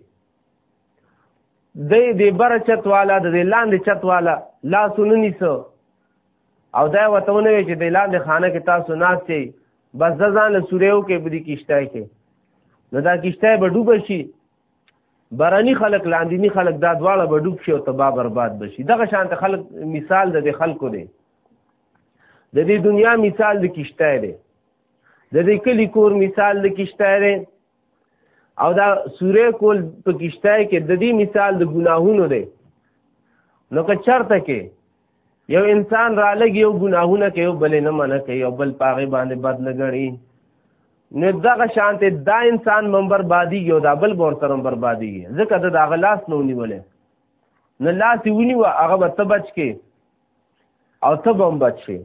د دې بر چت والا د لاندې چت والا لاسونه نیسو او دا وته ونه چې د لاندې خانه کې تاسو ناشته بس ځان له سورې او کې بدی کشتای کې نو دا کشتای به ډوب شي برانی خلک لاندینی خلک دا دواړه به ډوب شي او تبا برباد بشي دغه شانت خلک مثال د خلکو دی د دې دنیا مثال د کشته دی د دې کلی کور مثال د کشته دی او دا سوره کول په کشته کې د دې مثال د ګناهونو دی نو که چرته کې یو انسان را لګي او ګناهونه کوي بل نه منه کوي او بل پاغه باندې بد نه غړي نو دغه شانته دا انسان من بربادي یو دا بل بور سره بربادي ځکه دا دغه لاس نو نیولې نه لاس ونی و هغه به تبچ کې او تبم بچ شي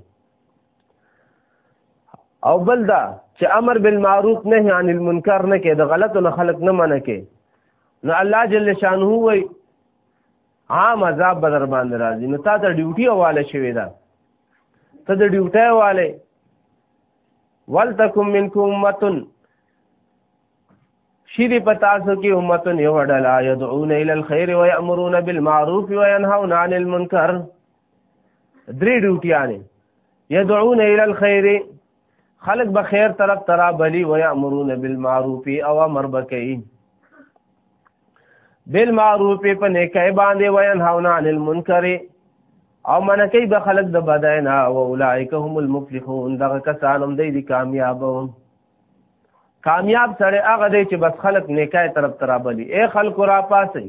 او بل دا چې امر بالمعروف نهي عن المنکر نه کې د غلطو نه خلق نه منه کې نو الله جل شانه وایي عام عذاب به در باندې راځي نو تا ته ډیوټي حواله شوې ده ته د ډیوټي حواله ولتکم منکم امتن شری په تاسو کې امتن یو ډله یدعون الی الخير و یامرون بالمعروف و ینهون عن المنکر درې ډیوټیانې یدعون الی الخير خلق به خیر طرف ترا بلی و یامرون بالمعروف او امر بکئی بالمعروف په نیکای باندې و ینهون عن المنکر او منکی به خلق د بداینا او اولائک هم المفلحون دغه کسان هم دی کامیاب کامیاب سره هغه دی چې بس خلق نیکای طرف ترا بلی اے خلق را پاسي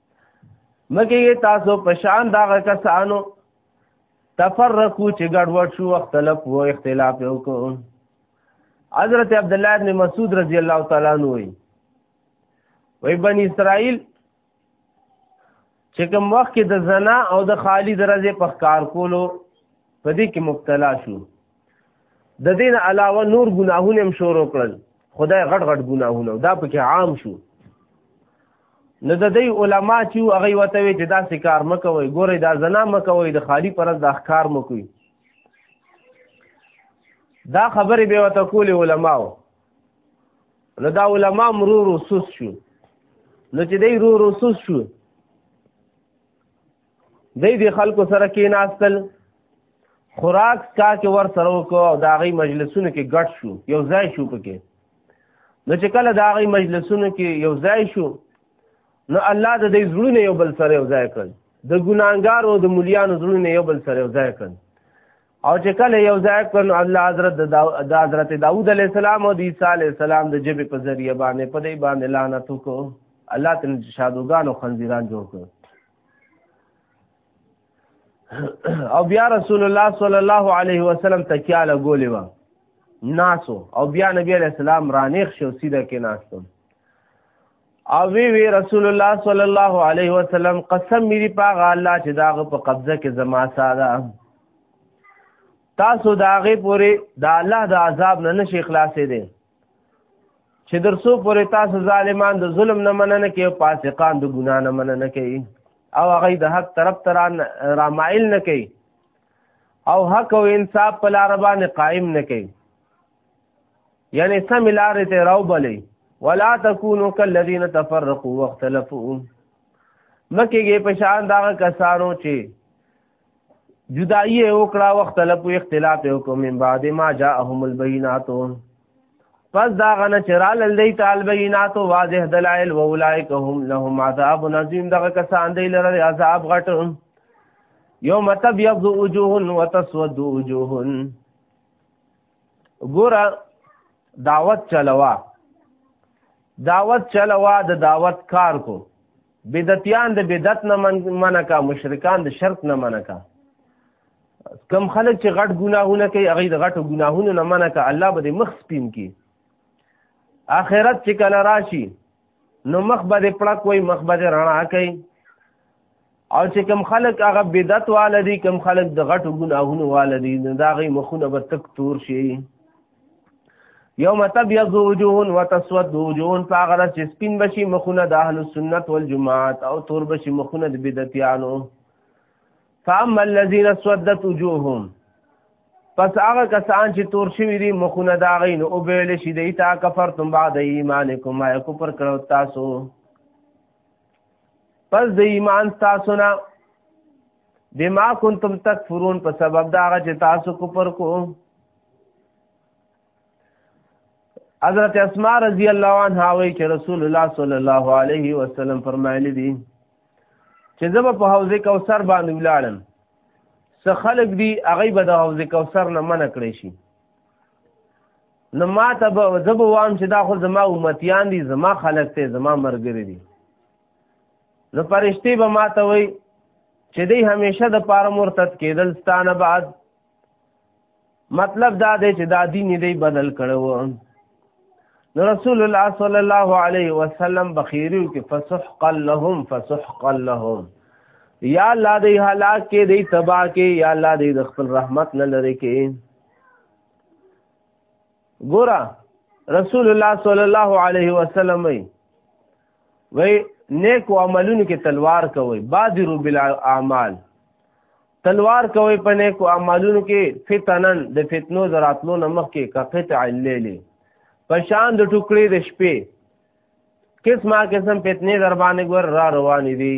مګي تاسو پشان دا کسانو تفرقو چې ګډوډ شو اختلاف وو اختلاف وکړو حضرت عبد الله ابن مسعود رضی الله تعالی عنہ وی وی بنی اسرائیل چې کوم وخت کې د زنا او د خالی درجه په ښکار کولو په دې کې مبتلا شو د دین علاوه نور ګناهونه هم شروع کړل خدای غټ غټ ګناهونه دا پکې عام شو نو د دې علما چې هغه وته وي چې دا سکار مکوي ګوره دا زنا مکوي د خالی پرز د اخکار مکوي دا خبرې به وته کول علماو نو دا علما مرور وسوس شو نو چې دی رور وسوس شو دی د خلکو سره کې ناستل خوراک کا کې ور سره وکړو او دا غي مجلسونو کې ګډ شو یو ځای شو پکې نو چې کله دا غي مجلسونو کې یو ځای شو نو الله د دې زړونه یو بل سره یو ځای کړ د ګناګارو د مليانو زړونه یو بل سره یو ځای کړ او چې کله یو ځای کړ نو الله حضرت د حضرت داوود علی السلام او د عیسی علی السلام د جبه په ذریعہ باندې په دې باندې لعنت وکړ الله تعالی شادوغان او خنزیران جوړ کړ او بیا رسول الله صلی الله علیه وسلم تکیا لګولې و ناسو او بیا نبی علیہ السلام رانیخ شو سیده کې ناستم او وی وی رسول الله صلی الله علیه وسلم قسم میری پاغه الله چې داغه په قبضه کې زما ساده تاسو داغه پوری د الله د عذاب نه نشي خلاصې دي چې درسو پورې تاسو ظالمان د ظلم نه مننه کوي او فاسقان د ګنا نه مننه کوي او هغه د حق طرف ته را مایل نه کوي او حق او انصاف په لار باندې قائم نه کوي یعنی سم لارې ته راو بلې ولا تکونو کالذین تفرقوا واختلفوا مکه کې پشان دا کسانو چې جدائی وکړه وخت له په اختلاف وکړو من بعد ما جاءهم البينات پس دا غنه چرال لدی تعال بینات واضح دلائل و اولائک هم لهم عذاب عظیم دغه کسان دی لره عذاب غټ یوم تبیض وجوه وتسود وجوه ګوره دعوت چلوا دعوت چلوا د دعوت کار کو بدعتیان د بدعت نه منع کا مشرکان د شرک نه منع کا کم خلک چې غټ ګناهونه کوي هغه د غټو ګناهونو نه منع کا الله به مخ سپین کی آخرت چې کله راشي نو مخ به پړک وای مخ به رڼا کوي او چې کم خلق هغه بدعت والا دي کم خلق د غټو ګناهونو والا دي نو دا غي مخونه به تک تور شي یوم تبیض وجوه وتسود وجوه فغر چې سپین بشي مخونه د اهل سنت والجماعت او تور بشي مخونه د بدعتیانو فاما الذين سودت وجوههم پس هغه کسان چې تور شوی دي مخونه دا غي نو او بیل شي دیتا کفرتم بعد ایمانکم ما کو پر کړو تاسو پس د ایمان تاسو نه بما کنتم تکفرون په سبب دا هغه چې تاسو کفر کو حضرت اسماء رضی الله عنها وی چې رسول الله صلی الله علیه وسلم فرمایلی دي چې زما په حوض کوثر باندې ولاړم څه خلق دي هغه به د حوض کوثر نه منع کړی شي نو ما ته به زه به وام چې دا خو زما امتیان دي زما خلک ته زما مرګري دي نو پرشتي به ما ته وای چې دی همیشه د پاره مرتد کېدل ستانه بعد مطلب دا دی چې دا دین دی بدل کړو نو رسول الله صلی الله علیه وسلم بخیرو کې فسحقا لهم فسحقا لهم یا الله دې هلاک کې دې تبا کې یا الله دې د خپل رحمت نه لری کې ګورا رسول الله صلی الله علیه وسلم وی وی نیک عملونو کې تلوار کوي بادر بالاعمال تلوار کوي په نیک عملونو کې فتنن د فتنو زراتلو نمخ کې کقطع الليل پشان د ټوکړې د شپې قسمه قسم فتنې در باندې ګور را روانې دي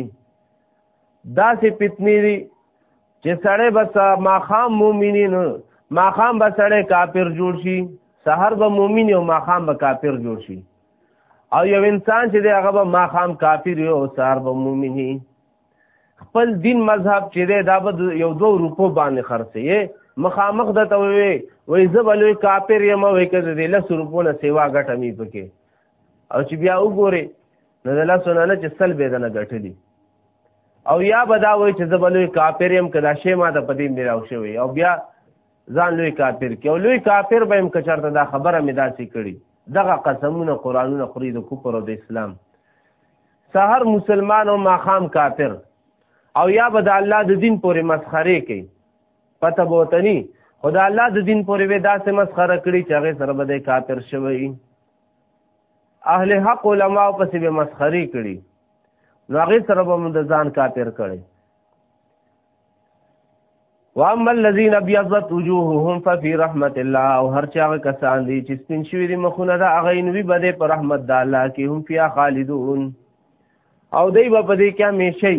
داسې فتنې دي چې سړی بس ماخام مؤمنین ماخام به سړی کافر جوړ شي سحر به مؤمن او ماخام به کافر جوړ شي او یو انسان چې دی هغه به ماخام کافر او سحر به مؤمنی خپل دین مذهب چې دی دا به یو دوه روپو باندې خرڅي مخامخ د ته وي وای زبلوي کافر یم وای کړه دې لس روپونه سیوا غټمي پکې او چې بیا وګوري نو د لاسو نه نه چې سل به دنه ګټلی او یا به دا وایي چې زه به لوی کافر یم که دا شی ما ته په دې میراو شوی او بیا ځان لوی کافر کې او لوی کافر به یم که چېرته دا خبره مې داسې کړي دغه قسمونه قرآنونه خوري د کفر او د اسلام سهر مسلمان او ماخام کافر او یا به د الله د دین پورې مسخرې کوي پته بوتنی خدا الله د دین پورې وې داسې مسخره کړی چې هغه سره به کافر شوی اهل حق علما پسې به مسخري کړی نو هغه سره به د ځان کافر کړي واما الذين ابيضت وجوههم ففي رحمت الله او هر چا کسان دي چې سپین شوی دي مخونه دا هغه نوی بده پر رحمت د الله کې هم فيها خالدون او دای په دې کې همیشئ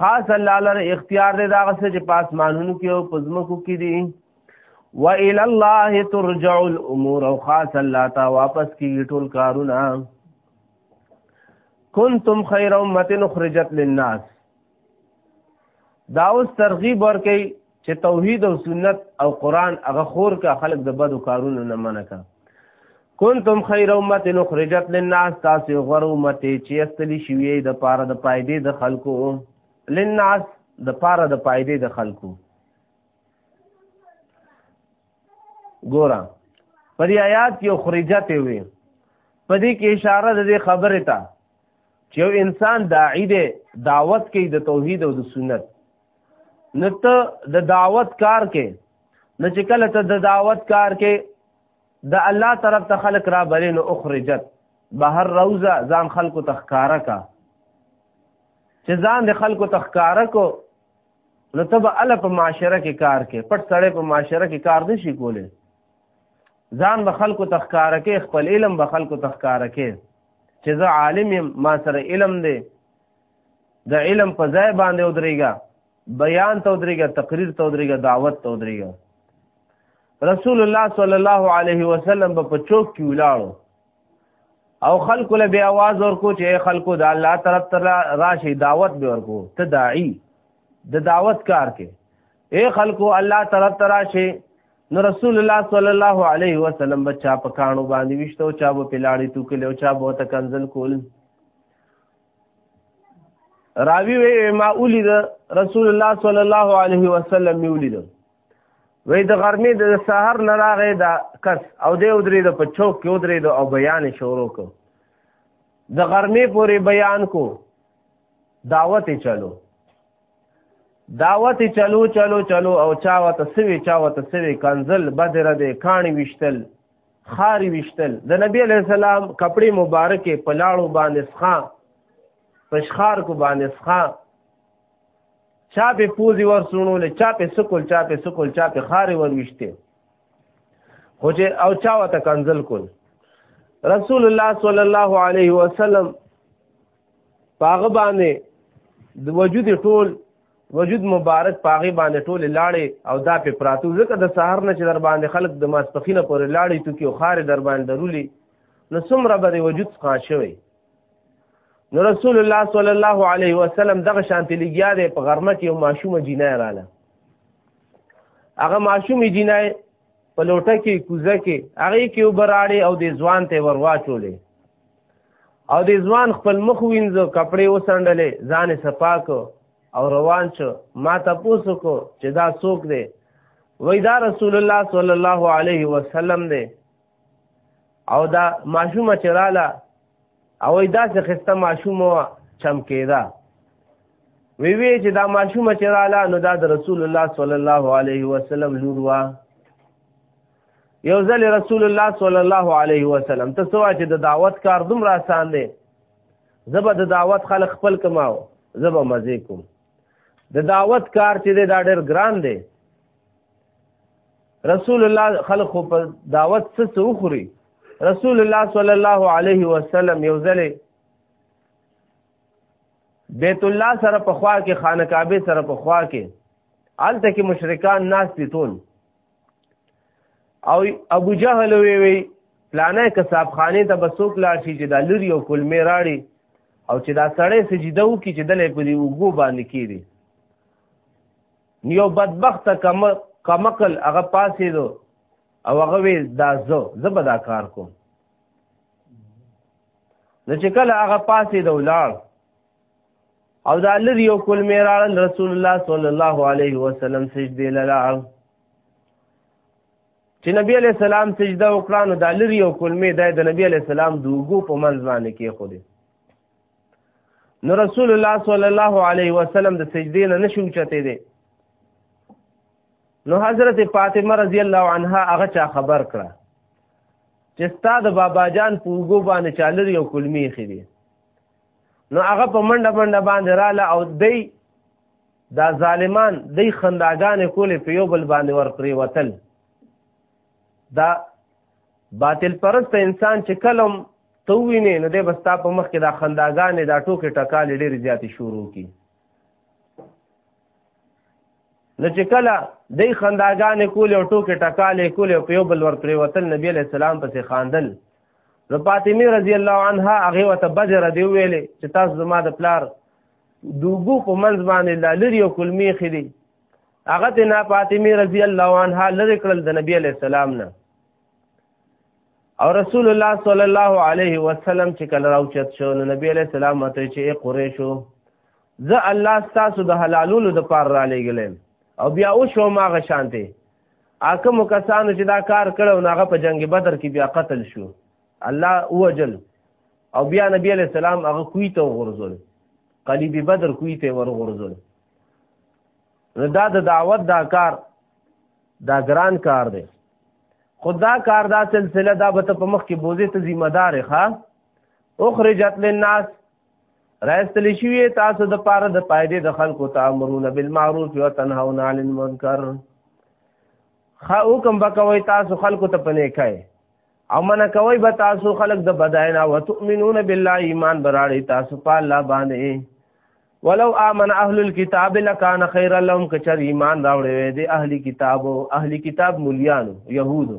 خاص الله لره اختیار دی دا غسه چې پاس مانونو کې او پزمکو کې دي و الى الله ترجع الامور او خاص الله تا واپس کی ټول کارونه کنتم خیر امه اخرجت للناس دا اوس ترغیب ورکي چې توحید او سنت او قران هغه خور کا خلق د بدو کارونو نه منع کا کنتم خیر امه اخرجت للناس تاسو غره امه چې استلی شوی د پاره د پایدې د خلکو للناس د پاره د پایدې د خلکو ګورا پر آیات کې اخرجت وي په دې کې اشاره د دې خبره ته چې یو انسان داعی دی دعوت کوي د توحید او د سنت نو ته د دعوت کار کې نو چې کله ته د دعوت کار کې د الله طرف ته خلق را بلې نو اخرجت بهر روزه ځان خلکو تخکاره کا چې ځان د خلکو تخکاره کو نو ته به الله په معاشره کې کار کې پټ سړی په معاشره کې کار نشي کولی ځان به خلکو تخکاره کې خپل علم به خلکو تخکاره کې چې زه عالم یم ما سره علم دی د علم په ځای باندې ودرېږه بیان ته ودرېږه تقریر ته ودرېږه دعوت ته ودرېږه رسول الله صلی الله علیه وسلم په چوک کې ولاړو او خلکو له بیا आवाज ورکو چې خلکو د الله طرف ته راشي دعوت به ورکو ته داعي د دعوت کار کې اے خلکو الله طرف ته راشي نو رسول الله صلی الله علیه وسلم بچا په کانو باندې وشته او چا په پلاړی تو کې او چا بہت کنزل کول راوی وی ما اولید رسول الله صلی الله علیه وسلم می اولید وی د غرمې د سحر نه راغې دا کس او دې ودرې د په چوک کې ودرې د او بیان شروع کو د غرمې پورې بیان کو دعوت چلو دعوت چلو چلو چلو او چا وته سوي چا وته سوي کنزل بدر دې کانی وشتل خاري وشتل د نبی علی السلام کپڑے مبارکه پلاړو باندې ښا پشخار کو باندې ښا چا په پوزي ور سونو له چا په سکول چا په سکول چا په خاري ور وشته خو چې او چا وته کنزل کول رسول الله صلی الله علیه وسلم پاغه باندې د وجود ټول وجود مبارک پاغه باندې ټول لاړې او دا په پراتو ځکه د سحر نه چې در باندې خلق د ماسپخینه پورې لاړې تو کې او خار در باندې درولي نو څومره به وجود څخه شوی نو رسول الله صلی الله علیه وسلم دغه شانتی لګیا دی په غرمه کې یو ماشومه جینای رااله هغه ماشومې جینای په لوټه کې کوزه کې هغه کې وبراړي او د ځوان ته ورواچولې او د ځوان خپل مخ وینځو کپړې وسنډلې ځان یې سپاکو او روان شو ما تپوسو کو چې دا څوک دی وای دا رسول الله صلی الله علیه وسلم دی او دا ماشومه چې راله او دا چې خسته ماشومه وه چمکېده وی وی چې دا ماشومه چې راله نو دا د رسول الله صلی الله علیه وسلم لور وه یو ځل رسول الله صلی الله علیه وسلم ته سوا چې د دعوت کار دومره آسان دی زبه د دعوت خلک خپل کماو زبه مزه کوم د دعوت کار چې دی دا ډېر ګران دی رسول الله خلق په دعوت څه څه وخوري رسول الله صلی الله علیه وسلم یو ځل بیت الله سره په خوا کې خانه کعبه سره په خوا کې الته کې مشرکان ناس دي ټول او ابو جهل وی وی پلانه کساب خانه ته بسوک لا شي چې د لوري او کلمې راړي او چې دا سړی سجده وکړي چې دلې په دې وګو باندې کېږي یو بدبخت کم کمقل هغه پاسې دو او هغه وی دا زه زه به دا کار کوم نو چې کله هغه پاسې دو لاړ او دا لر یو کل میرارن رسول الله صلی الله علیه وسلم سجده لرا چې نبی علیہ السلام سجده وکړه نو دا لر یو کل می د نبی علیہ السلام دوغو په منځ باندې کې خو دې نو رسول الله صلی الله علیه وسلم د سجدې نه نشو چته دي نو حضرت فاطمه رضی الله عنها هغه چا خبر کړه چې ستاد بابا جان پوغو باندې چالر یو کلمی خېدي نو هغه په منډه منډه باندې رااله او دی دا ظالمان دی خنداګانې کولې په یو بل باندې ور پرې وتل دا باطل پرست انسان چې کلم ته وینې نو دی بس تا په مخ کې دا خنداګانې دا ټوکې ټکالې ډېرې زیاتې شروع کی نو چې کله دی خنداګانې کولې او ټوکې ټکالې کولې او په یو بل ور پرې وتل نبی علیه السلام پسې خاندل د فاطمی رضی الله عنها هغه وته بجر دی ویلې چې تاسو زما د پلار دوګو په منځ باندې لری او کلمی خېدي هغه ته نه فاطمی رضی الله عنها لری کړل د نبی علی السلام نه او رسول الله صلی الله علیه وسلم چې کله راوچت شو نو نبی علی السلام ته چې ای قریشو زه الله تاسو د حلالولو د پار را لګلم او بیا او شو ما غشانته اکه مو کسانو چې دا کار کړو ناغه په جنگ بدر کې بیا قتل شو الله اوجل او بیا نبی علیہ السلام هغه کوی ته ورغورځول قلیب بدر کوی ته ورغورځول نو دا د دعوت دا کار دا ګران کار دی خدا کار دا سلسله دا به ته په مخ کې بوزې ته ذمہ دار ښه اخرجت للناس راستل شوی تاسو د پاره د پایدې د خلکو تامرون بالمعروف و تنهون عن المنکر خا حکم بکوي تاسو خلکو ته پنه کای او من کوي به تاسو خلک د بداینا و تؤمنون بالله ایمان براړي تاسو په الله باندې ولو امن اهل الكتاب لكان خيرا لهم کچر ایمان راوړې وي د اهلي کتابو اهلي کتاب مليانو يهودو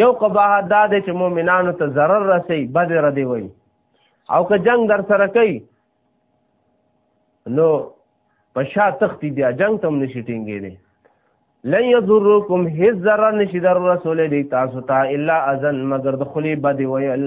یو قباحت دا دی چې مؤمنانو ته ضرر رسي بد ردی وي او که جنگ در سره کوي نو په شا تختی بیا جنگ تم نشي ټینګې دی لن یضرکم هیڅ ضرر نشي در رسول دی تاسو ته الا اذن مگر د خلی بد ویل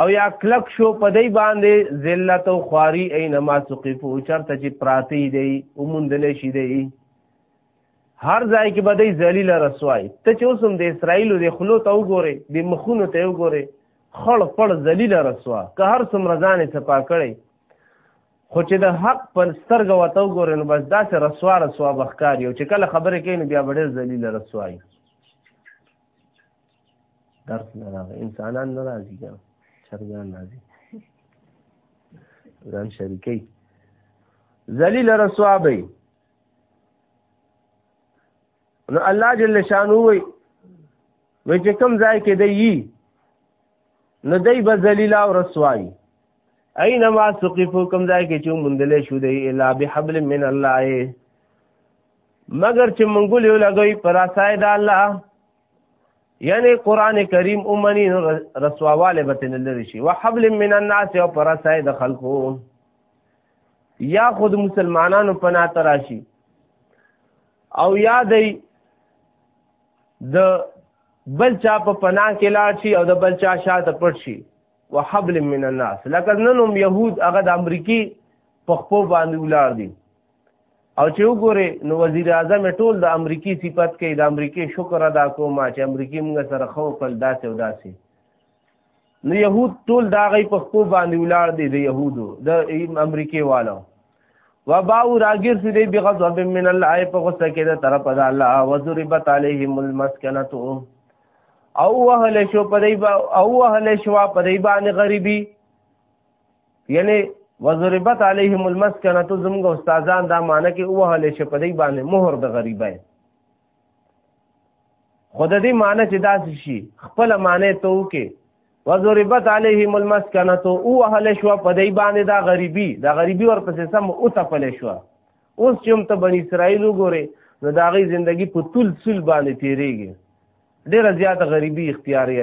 او یا کلک شو په دی باندې ذلت او خواری اينما سقفو چرته چې پراتی دی او مندل شي دی هر ځای کې بدی ذلیل رسوای ته چې اوسم د اسرایل د خلو ته وګوره د مخونو ته وګوره خړ پړ ذلیل رسوا که هر سم رضانه صفا کړي خو چې د حق پر سترګ وته وګوره نو بس داسې رسوا رسوا بخکاری او چې کله خبره کوي نو بیا ډېر ذلیل رسوای درس نه راغی انسانان نه راځي کنه چرګان راځي ځان شریکي ذلیل رسوا به نو الله جل شانو وي وي چې کوم ځای کې دی نو دی به ذلیل او رسوای اينما سقفو کوم ځای کې چې مندلې شو دی الا بحبل من الله مگر چې منګول یو لګوي پر اسای د الله یعنی قران کریم اومنی رسواواله به تل لري شي وحبل من الناس او پر سای د خلکو یا خود مسلمانانو پنا تراشي او یا دی د بل چا په پنا کې لاړ شي او د بل چا شاته پټ شي وحبل من الناس لکه نن هم يهود هغه د امریکای په خپل باندې ولار دي او چې وګوره نو وزیر اعظم ټول د امریکای صفت کوي د امریکای شکر ادا کوم چې امریکای موږ سره خو خپل داسې او داسې نو يهود ټول دا غي په خپل باندې ولار دي د يهودو د امریکای والو وباو راګر سي دي بغضب من الله په غصه کې د طرف د الله وذربت عليهم المسكنه او وهل شو پدای با او وهل شو پدای باندې غریبي یعنی وضربت علیهم المسکنه تو زموږ استادان دا معنی کې وهل شي په دې باندې مهر د غریبای خود دې معنی چې داس شي خپل معنی ته وکي وضربت علیهم المسکنه تو وهل شو په دې باندې دا غریبي دا غریبي ورپسې سم او تپل شو اوس چې هم ته بنی اسرائیل وګوره نو دا غي ژوندۍ په تول سل باندې تیریږي ډیره زیاته غریبي اختیاري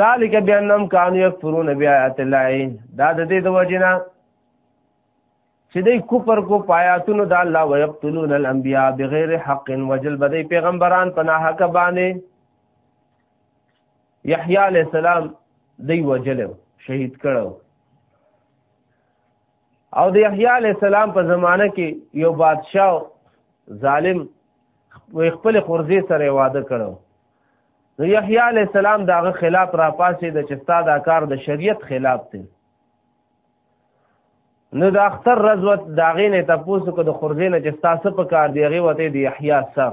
ذالک بیانم کانو یکفرون بیاات الله دا د دې د وجنه چې دوی کفر کو پایاتونو د الله ويقتلون الانبیاء بغیر حق وجل بدی پیغمبران پناه حق باندې یحیی علی السلام دی وجل شهید کړو او د یحیی علی السلام په زمانه کې یو بادشاه ظالم خپل خورزي سره واده کړو نو یحیی علی السلام داغه خلاف را پاسې د چستا دا کار د شریعت خلاف دی نو د اختر رزوت داغې نه تاسو کو د خورځې نه چستا څه په کار دی هغه وته د یحیی سر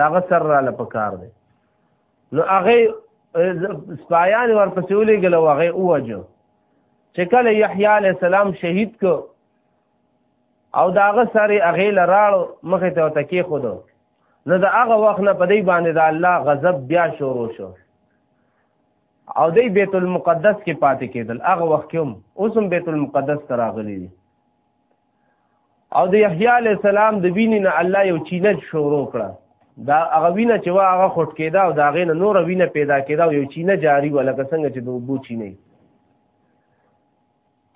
داغه سر را لپ کار دی نو هغه سپایان ورپسې ولېګل او هغه اوجه چې کله یحیی علی السلام شهید کو او دا هغه سره هغه لراړ مخې ته تکي خود نو دا هغه وخت نه پدې باندې دا الله غضب بیا شروع شو او دی بیت المقدس کې پاتې کېدل هغه وخت کې هم اوس هم بیت المقدس ته راغلي دي او د یحیی علی السلام د وینې نه الله یو چینه شروع کړه دا هغه وینه چې وا هغه خټ کېده او دا غې نه نور وینه پیدا کېده او یو چینه جاری و لکه څنګه چې د وبو چینه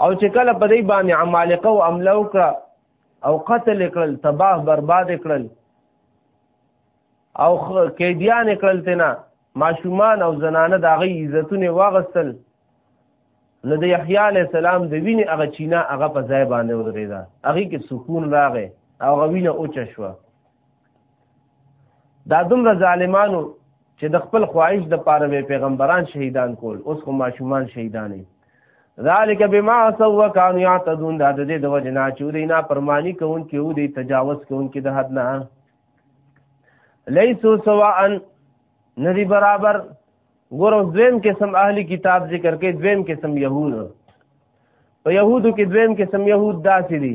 او چې کله په دې باندې عمالقه او عمله وکړه او قتل کړل تباه برباد کړل او قیدیان کړل تینا ماشومان او زنانه د هغې عزتونه واغستل نو د یحیی علیه السلام د وینې هغه چینه هغه په ځای باندې ودرېده هغې کې سکون راغی او هغه وینه اوچه شوه دا دومره ظالمانو چې د خپل خواهش د پاره به پیغمبران شهیدان کول اوس خو ماشومان شهیدانې ذالک بما سو کانوا یعتدون دا د دې د وجه نه چوري نه پرمانی کوون کې او دې تجاوز کوون کې د حد نه لیسو سواء ندی برابر ګورو دویم قسم اهلی کتاب ذکر کې دویم قسم یهود په یهودو کې دویم قسم یهود داسې دي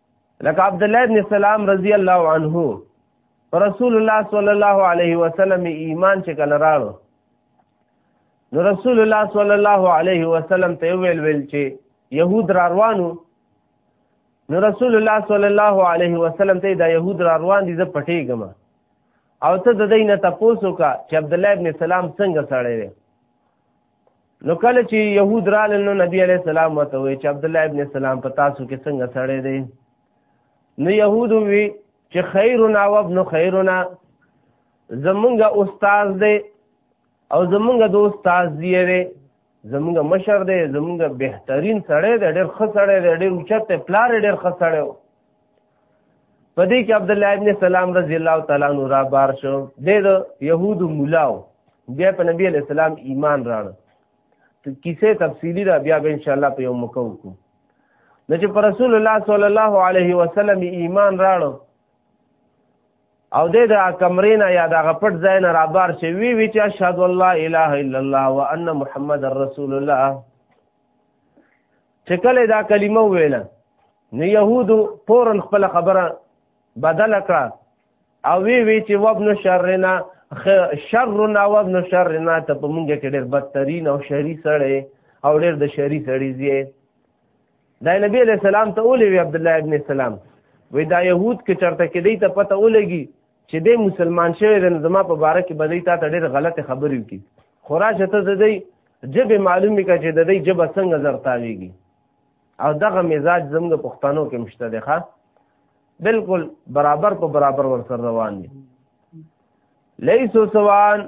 لکه عبد الله ابن سلام رضی الله عنه رسول الله صلی الله علیه وسلم ایمان چې کله راړو نو رسول الله صلی الله علیه وسلم ته ویل ویل چې يهود را روانو نو رسول الله صلی الله علیه وسلم ته دا يهود را روان دي زه پټېږم او ته د دې نه تاسو کا چې عبد الله ابن سلام څنګه سړی دی نو کله چې يهود رال نو نبی عليه السلام وته وي چې عبد الله ابن سلام په تاسو کې څنګه سړی دی نو يهود وي چې خيرنا وابن خيرنا زمونږ استاد دی او زمونږ د استاد دی دی زمونږ مشر دی زمونږ بهترین سړی دی ډېر ښه سړی دی ډېر اوچت پلار ډېر ښه سړی په دې کې عبد الله ابن سلام رضی الله تعالی عنہ را بار شو د يهود مولاو بیا په نبی علی السلام ایمان راړ ته کیسه تفصیلی را بیا به ان شاء الله په یو مکو کو نو چې پر رسول الله صلی الله علیه وسلم ایمان راړ او د کمرینا یا د غپټ ځای نه را بار شي وی وی چې اشهد الله اله الا الله وان محمد رسول الله چې کله دا کلمه ویله نو يهودو فورن خپل خبره بدل کړه او وی وی چې وابن شرنا شرنا وابن شرنا ته په مونږ کې ډېر بدترین او شری سړی او ډېر د شری سړی زیه دا نبی علیہ السلام ته اولې وی عبد الله ابن سلام وی دا يهود کې چرته کې دی ته پته ولګي چې دې مسلمان شوی دی نو زما په باره کې به دی تا ته ډېر غلطې خبرې وکړي خو راشه ته د دی ژبې معلومې کړه چې د دی ژبه څنګه زرتاویږي او دغه مزاج زموږ پښتنو کې مشته دی ښه بالکل برابر په برابر ورسره روان دي لیسو سوان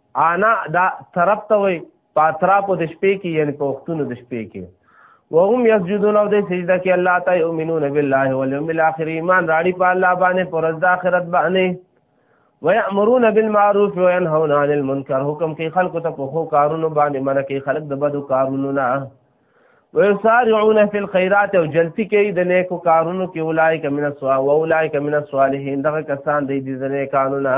انا دا طرف ته وي په اطرافو د شپې کې یعنی په وختونو د شپې کې وهم یسجدون او د سجده کې الله ته یؤمنون بالله والیوم الاخر ایمان راړي په الله باندې پر ورځ د آخرت باندې ويأمرون بالمعروف وينهون عن المنکر حکم کې خلق ته په خو کارونو باندې منه کې خلق د بدو کارونو نه ويسارعون في الخيرات او جلتی کوي د نیکو کارونو کې اولایک من الصالحین اولایک من الصالحین دغه کسان دی د نیکانو نه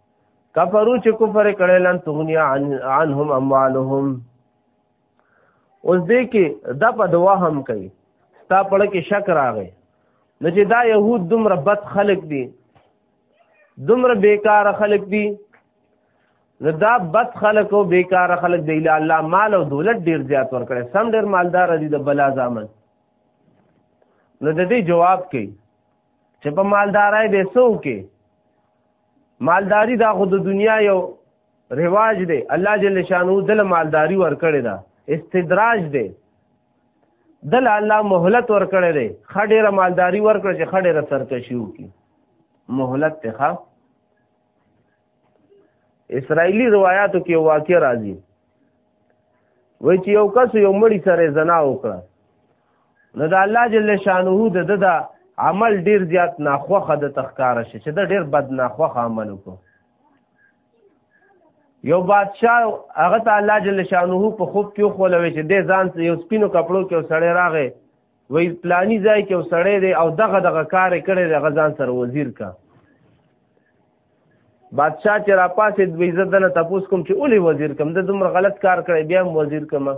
کفرو چې کفر کړي لن تغني عن عنهم اموالهم اوس دې کې دا په دوا هم کوي ستا پړه کې شک راغی نو چې دا يهود دومره بد خلق دي دومره بیکار خلق دي نو دا بد خلق او بیکار خلق دی الله مال او دولت ډیر زیات ورکړي سم ډیر مالدار دي د بلا ځامن نو د دې جواب کوي چې په مالدارای به سو کې مالداری دا خو د دنیا یو رواج دی الله جل شانو دل مالداری ورکړی دا استدراج دی دل الله مهلت ورکړی دی خډیره مالداری ورکړی چې خډیره سرکشي وکي مهلت ته اسرائیلی روایاتو کې واقع راځي وای چې یو کس یو مړی سره زنا وکړه نو د الله جل شانه د د عمل ډیر زیات ناخوخه د تخکار شي چې د ډیر بد ناخوخه عمل وکړو یو بادشاہ هغه ته الله جل شانه په خوب کې خولوي چې د ځان یو سپینو کپړو کې سړی راغی وای پلانی ځای کې سړی دی او دغه دغه کار کړی دی غزان سره وزیر کا بادشاہ چې را پاسې دوی زه دنه تاسو کوم چې اولی وزیر کوم د دومره غلط کار کړی بیا وزیر کوم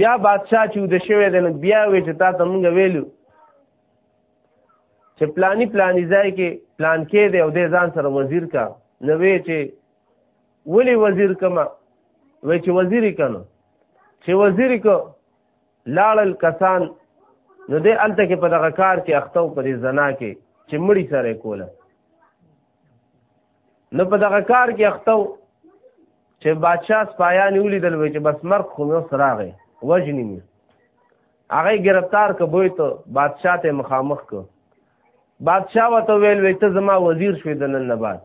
بیا بادشاہ چې د شوی دنه بیا وی چې تاسو مونږ ویلو چې پلانی پلانی ځای کې پلان کې دی او د ځان سره وزیر کا نو وی چې ولی وزیر کما وی چې وزیر کنه چې وزیر کو لاړل کسان نو دې الته کې په دغه کار کې اخته او په دې زنا کې چې مړی سره کوله نو په دغه کار کې اخته چې بادشاہ سپایان ولیدل وی چې بس مرګ خو مې سره غي وجنی مې هغه گرفتار کبوي ته بادشاہ ته مخامخ کو بادشاہ وته ویل وی ته زما وزیر شوې د نن نه بعد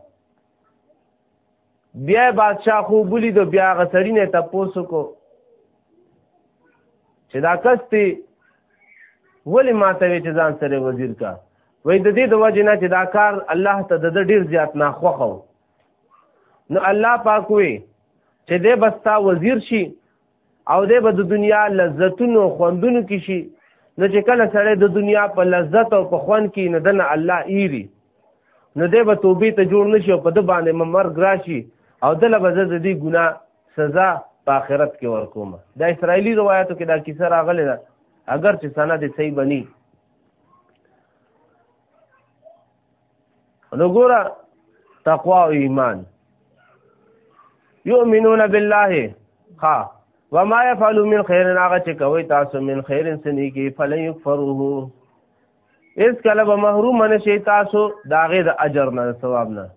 بیا بادشاہ خو بولی دو بیا غسړی نه تپوسو کو چې دا کستی ولی ما ته وی چې ځان سره وزیر کا وای د دې د وجه نه چې دا کار الله ته د ډیر زیات نه خوخو نو الله پاک وی چې دې بستا وزیر شي او دی به د دنیا لذتونو خوندونو کې شي نو چې کله سړی د دنیا په لذت او په خوند کې نه دنه الله ایری نو دی به توبې ته جوړ نشي او په د باندې مرګ راشي او دله به زه د دې ګناه سزا په آخرت کې ورکوم دا اسرائیلی روایتو کې دا کیسه راغلی ده اگر چې سند صحیح بنی نو ګوره تقوا او ایمان یؤمنون بالله ها وما يفعلوا من خير هغه چې کوي تاسو من خير سني کې فلن يكفروه اس کله به محروم نه شي تاسو داغه د اجر نه ثواب نه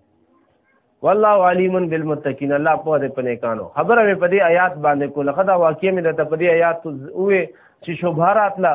والله علیم بالمتقین الله په دې پنه کانو خبره مې په دې آیات باندې کو لخدا واقعې مې د په دې آیات وې چې شوبهارات لا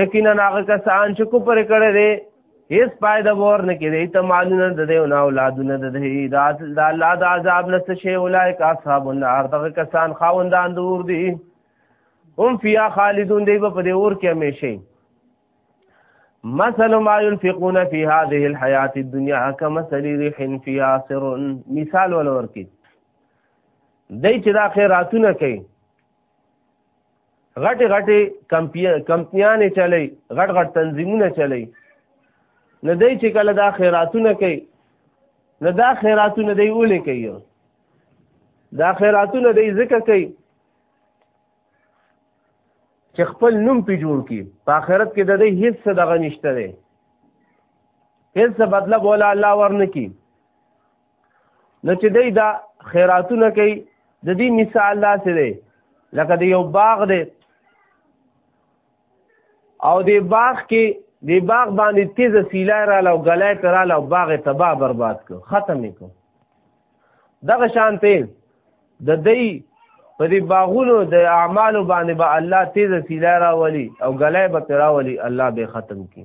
یقینا هغه کسان چې کوپر کړي دي هیڅ پایده ور نه کړي ته مالونه د دې او نه اولادونه د دې ذات د الله د عذاب نه څه شي اولایک اصحاب النار دغه کسان خاوندان دور دي هم فیا خالدون دی په دې اور کې همیشه مثل ما ينفقون في هذه الحياة الدنيا كمثل ريح فيها سر مثال ولور کې دای چې دا خیراتونه کوي غټې غټې کمپنیانې چلی غټ غټ تنظیمونه چلی نه دی چې کله دا خیراتونه کوي نه دا خیراتونه دی ولې کوي دا خیراتونه دی ځکه کوي چې خپل نوم پی جوړ کی په آخرت کې د دې هیڅ څه دغه نشته دی هیڅ بدله بوله الله ورنکی نو چې دی دا خیراتونه کوي د دې مثال داسې دی لکه د یو باغ دی او د باغ کې د باغ باندې تیز سیلا رااله او غلای تراله او باغ تباہ برباد کو ختم کو دغه شان ته د دې په دې باغونو د اعمالو باندې به با الله تیز سیلا راولي او غلای به تراولي الله به ختم کی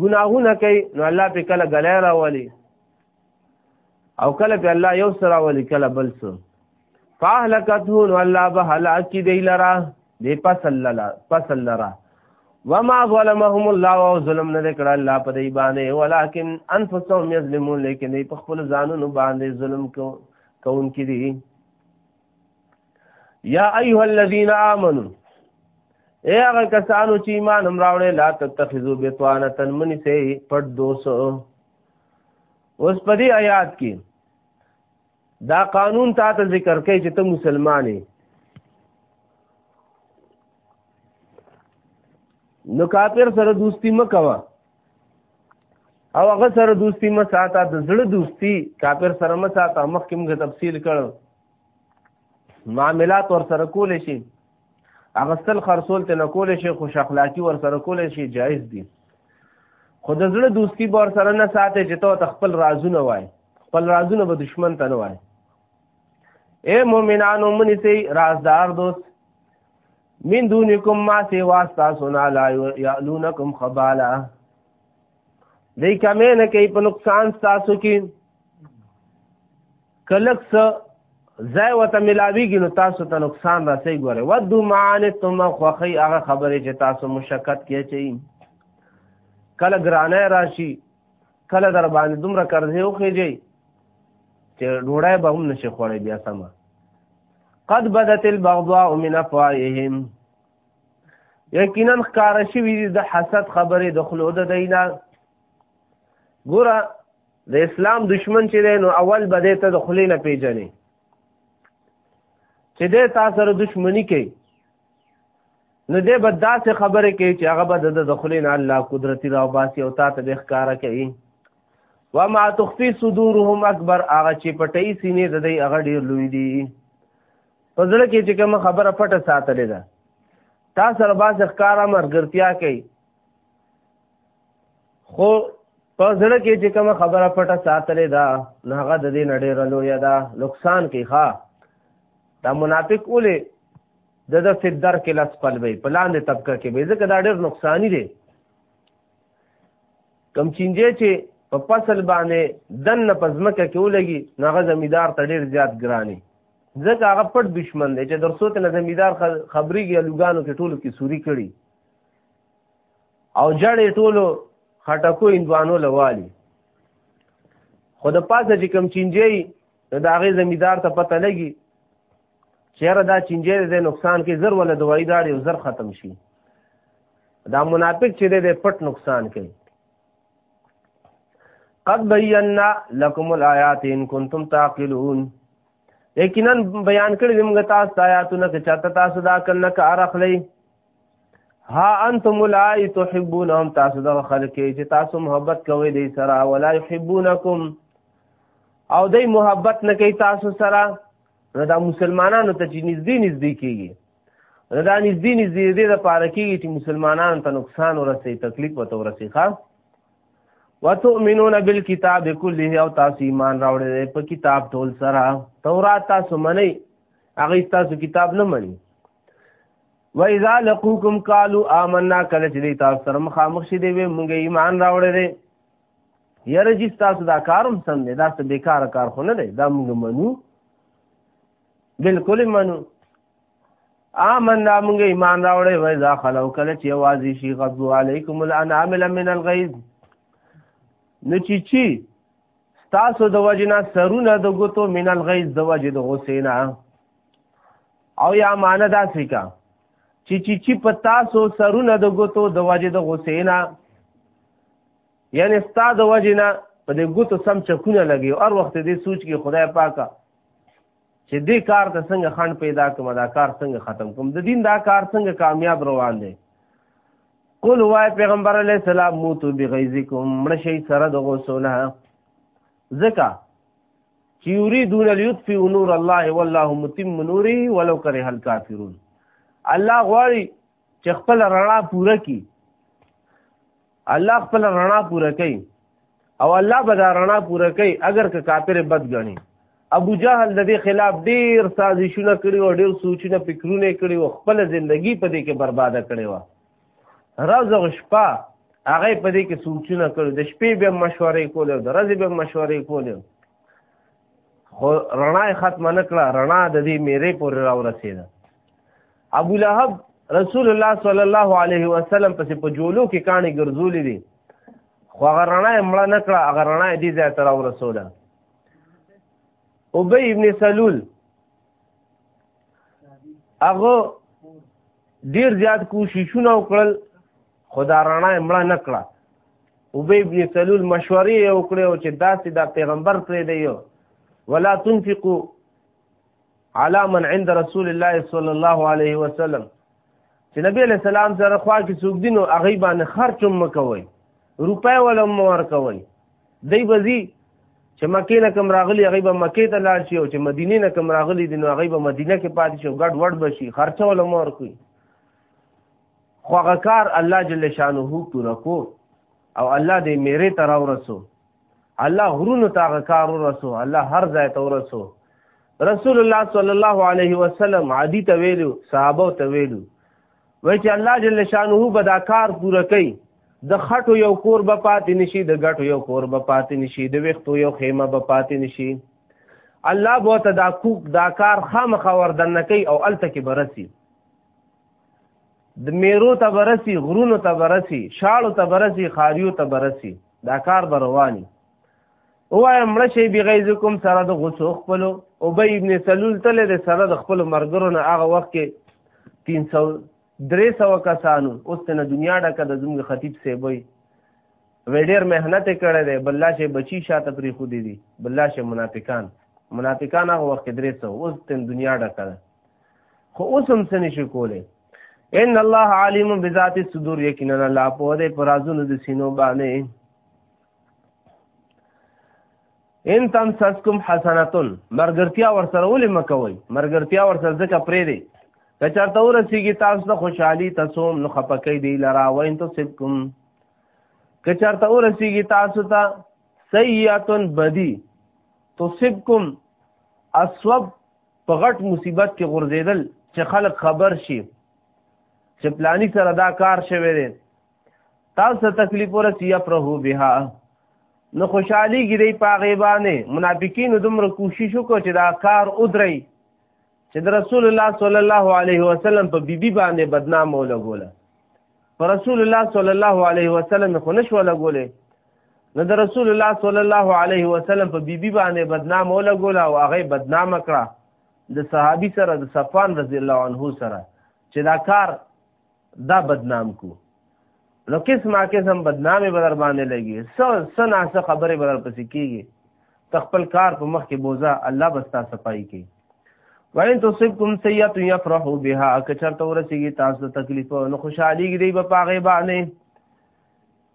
ګناهونه کوي نو الله په کله غلای راولي او کله په الله یو سره راولي کله بل سره فاهلکته نو الله به هلاک دی لرا دی پسل لرا پسل لرا وما ظلمهم الله او ظلم نه کړ الله په دی باندې ولکن انفسهم یظلمون لیکن دی په خپل ځانونو باندې ظلم کو کون کړي یا ایها الذین آمنو اے هغه کسانو چې ایمان هم راوړې لا تتخذو بتوانه تن منی سه پټ دوس اوس په دې آیات کې دا قانون تا ته ذکر کوي چې ته مسلمانې نو کافر سره دوستی مکوه او هغه سره دوستی مه ساته د زړه دوستی کافر سره مه ساته مخکې موږ تفصیل کړو معاملات ور سره کول شي اغستل خرصول ته نه کول شي خوش اخلاقی ور سره کول شي جایز دي خو د زړه دوستی بار سره نه ساته چې ته خپل رازونه وای خپل رازونه به دشمن ته نه وای اے مومنانو منی سي رازدار دوست من دونکم ما سوا تاسو نه لا یعلونکم خبالا دې کمه نه کوي په نقصان تاسو کې کلک څه ځای وته ملاویږي نو تاسو ته نقصان راسي ګوره ودو معنتم خوخی هغه خبره چې تاسو مشقت کې چي کله ګرانه راشي کله در باندې دومره قرضې وخېږي چې ډوړای به هم نشي خوړې بیا سمه قد بدت البغضاء من افواههم یقینا ښکار شوی د حسد خبره د خلو د دینا ګوره د اسلام دشمن چې دی نو اول به دی ته د خلی نه پیژنې چې دی تا سره دشمنی کوي نو دی به داسې خبرې کوي چې هغه به د د خلی نه الله قدرتي راوباسي او تا ته به ښکاره کوي وما تخفي صدورهم اکبر هغه چې پټي سینې د دې هغه ډیر لوی دي په ځل کې چې کوم خبره پټه ساتلې ده تا سره باز ښکارا مرګرتیا کوي خو په ځل کې چې کوم خبره پټه ساتلې ده نه هغه د دې نړۍ رلو یا دا نقصان کوي ښا دا منافق ولې د د فدر کې لاس پلوي پلان دې طبقه کې به ځکه دا ډېر نقصانی دی کم چینجه چې په فصل باندې دن نه پزمکه کې ولګي ناغه زمیدار ته ډیر زیات ګرانی ځکه هغه پټ دشمن دی چې درسو ته زمیدار خبرېږي لوګانو کې ټولو کې سوري کړي او جړې ټولو خټکو اندوانو لوالي خو د پاسه چې کم چینجی د هغې زمیدار ته پته لګي چیرې دا چنجې دې نقصان کې زر ولا دوايي داړي او زر ختم شي دا منافق چې دې پټ نقصان کوي قد بینا لكم الآیات ان کنتم تعقلون یقینا بیان کړی موږ تاسو آیاتونه چې چاته تاسو دا کله کار اخلي ها انتم لای تحبونهم تاسو دا خلک چې تاسو محبت کوئ دې سره ولا يحبونکم او دې محبت نه کوي تاسو سره نو دا مسلمانانو ته چې نږدې نږدې کېږي نو دا نږدې نږدې دې لپاره کېږي چې مسلمانانو ته نقصان ورسوي تکلیف ورته ورسوي ښه وتؤمنون بالکتاب کله او تاسو ایمان راوړل په کتاب ټول سره تورات تاسو منئ هغه تاسو کتاب نه منئ و اذا لقوکم قالوا آمنا کله چې تاسو سره مخامخ شې دی مونږ ایمان راوړل یاره جی تاسو دا کارم سم دی دا څه بیکار کار خو نه دی دا موږ منو بالکل منو آمن دا موږ ایمان راوړی وای دا خلو کله چې وازی شي غضو علیکم الانامل من الغیظ نو چی چی تاسو د وجنا سرونه د ګوتو من الغیظ د وجه د غسینا او یا مان دا سیکا چی چی چی پتا سو سرونه د ګوتو د وجه د غسینا یعنی ستا د وجه نه په دې ګوتو سم چکونه لګي او هر وخت دې سوچ کې خدای پاکه چې دې کار ته څنګه خان پیدا کوم دا کار څنګه ختم کوم د دین دا کار څنګه کامیاب روان دی قل وای پیغمبر علی السلام موتو بغیظکم مړشی سره د غوسونه زکا چې یریدون لیطفئ نور الله والله متم نوره ولو کرے هل کافرون الله غواړي چې خپل رڼا پوره کړي الله خپل رڼا پوره کوي او الله به دا رڼا پوره کوي اگر که کافر بد غني ابو جهل د دې خلاف ډیر سازشونه کړي او ډیر سوچونه فکرونه کړي او خپل ژوندۍ په دې کې برباده کړي و راز او شپه هغه په دې کې سوچونه کړي د شپې به مشورې کولې او د ورځې به مشورې کولې خو رڼا ختم نه کړه رڼا د دې میرې پورې راورسېده ابو لهب رسول الله صلی الله علیه وسلم پسې په جولو کې کانې ګرځولې دي خو هغه رڼا یې مړه نه کړه هغه رڼا یې دې ځای ته راورسوله ابی ابن سلول هغه ډیر زیات کوششونه وکړل خو دا رڼا یې مړه نه کړه ابی ابن سلول مشورې یې وکړې او چې داسې دا پیغمبر پرې دی ولا تنفقو علا من عند رسول الله صلی الله علیه وسلم چې نبی علیہ السلام سره خوا کې څوک دي نو هغه باندې خرچ هم مکوي روپۍ ولا هم ورکوي دی بزی چې مکې نه کم راغلی هغه به مکې ته لاړ شي او چې مدینه نه کم راغلی دي نو هغه به مدینه کې پاتې شي ګډ وډ بشي خرچه ولا مور کوي خو هغه کار الله جل شانه پوره کو او الله دې میرې ته راورسو الله غرونو ته هغه کار ورسو الله هر ځای ته ورسو رسول الله صلی الله علیه وسلم عادی ته ویلو صحابه ته ویلو وای چې الله جل شانه به دا کار پوره کوي د خټو یو کور به پاتې نشي د ګټو یو کور به پاتې نشي د ویختو یو خیمه به پاتې نشي الله به ته دا کوک دا کار خامخا وردنه کوي او الته کې برسي د میرو ته برسی غرونو ته برسی شاړو ته برسی خاریو ته برسی دا کار بروانی وایم مړ شي بغیظکم سره د غوسو خپلو ابی ابن سلول تل د سره د خپل مرګرو نه هغه وخت کې 300 300 کسانو اوس ته دنیا ډکه د زموږ خطیب سیبوي ویډیر مهنت کړی دی بللا شي بچی شاته پری خو دی دی بللا شي منافقان منافقان هغه وخت 300 اوس ته دنیا ډکه خو اوس هم څه نشي کولی ان الله علیم بذات الصدور یقینا الله په دې پرازونو د سینو باندې ان تم سسکم حسنتون مرګرتیا ور سره ولې مکوي مرګرتیا ور سره ځکه پرې دی که چرته ورسیږي تاسو ته خوشحالي تاسو نو خپکې دی لرا وین تو سبکم که چرته ورسیږي تاسو ته سیئه بدی تو سبکم اسوب په غټ مصیبت کې غورځېدل چې خلک خبر شي چې پلانی سره دا کار شوی دی تاسو تکلیف ورسی افرحو بها نو خوشحالی ګری پاغه باندې منافقین دومره کوشش وکړي چې دا کار ودري چې د رسول الله صلی الله علیه وسلم په بیبي باندې بدنام ولګول پر رسول الله صلی الله علیه وسلم خو نشو لګولې نو د رسول الله صلی الله علیه وسلم په بیبي باندې بدنام ولګول او هغه بدنام کړه د صحابي سره د صفوان رضی الله عنه سره چې دا کار دا بدنام کو نو قسمه قسم بدنامې بدر باندې لګي سو سنا سو خبرې بدر پسې کیږي تخپل کار په مخ کې بوزا الله بستا صفائی کوي وین تصبکم سیئه یفرحوا بها کچرته ورسیږي تاسو تکلیف نو خوشحالي دی په پاغه باندې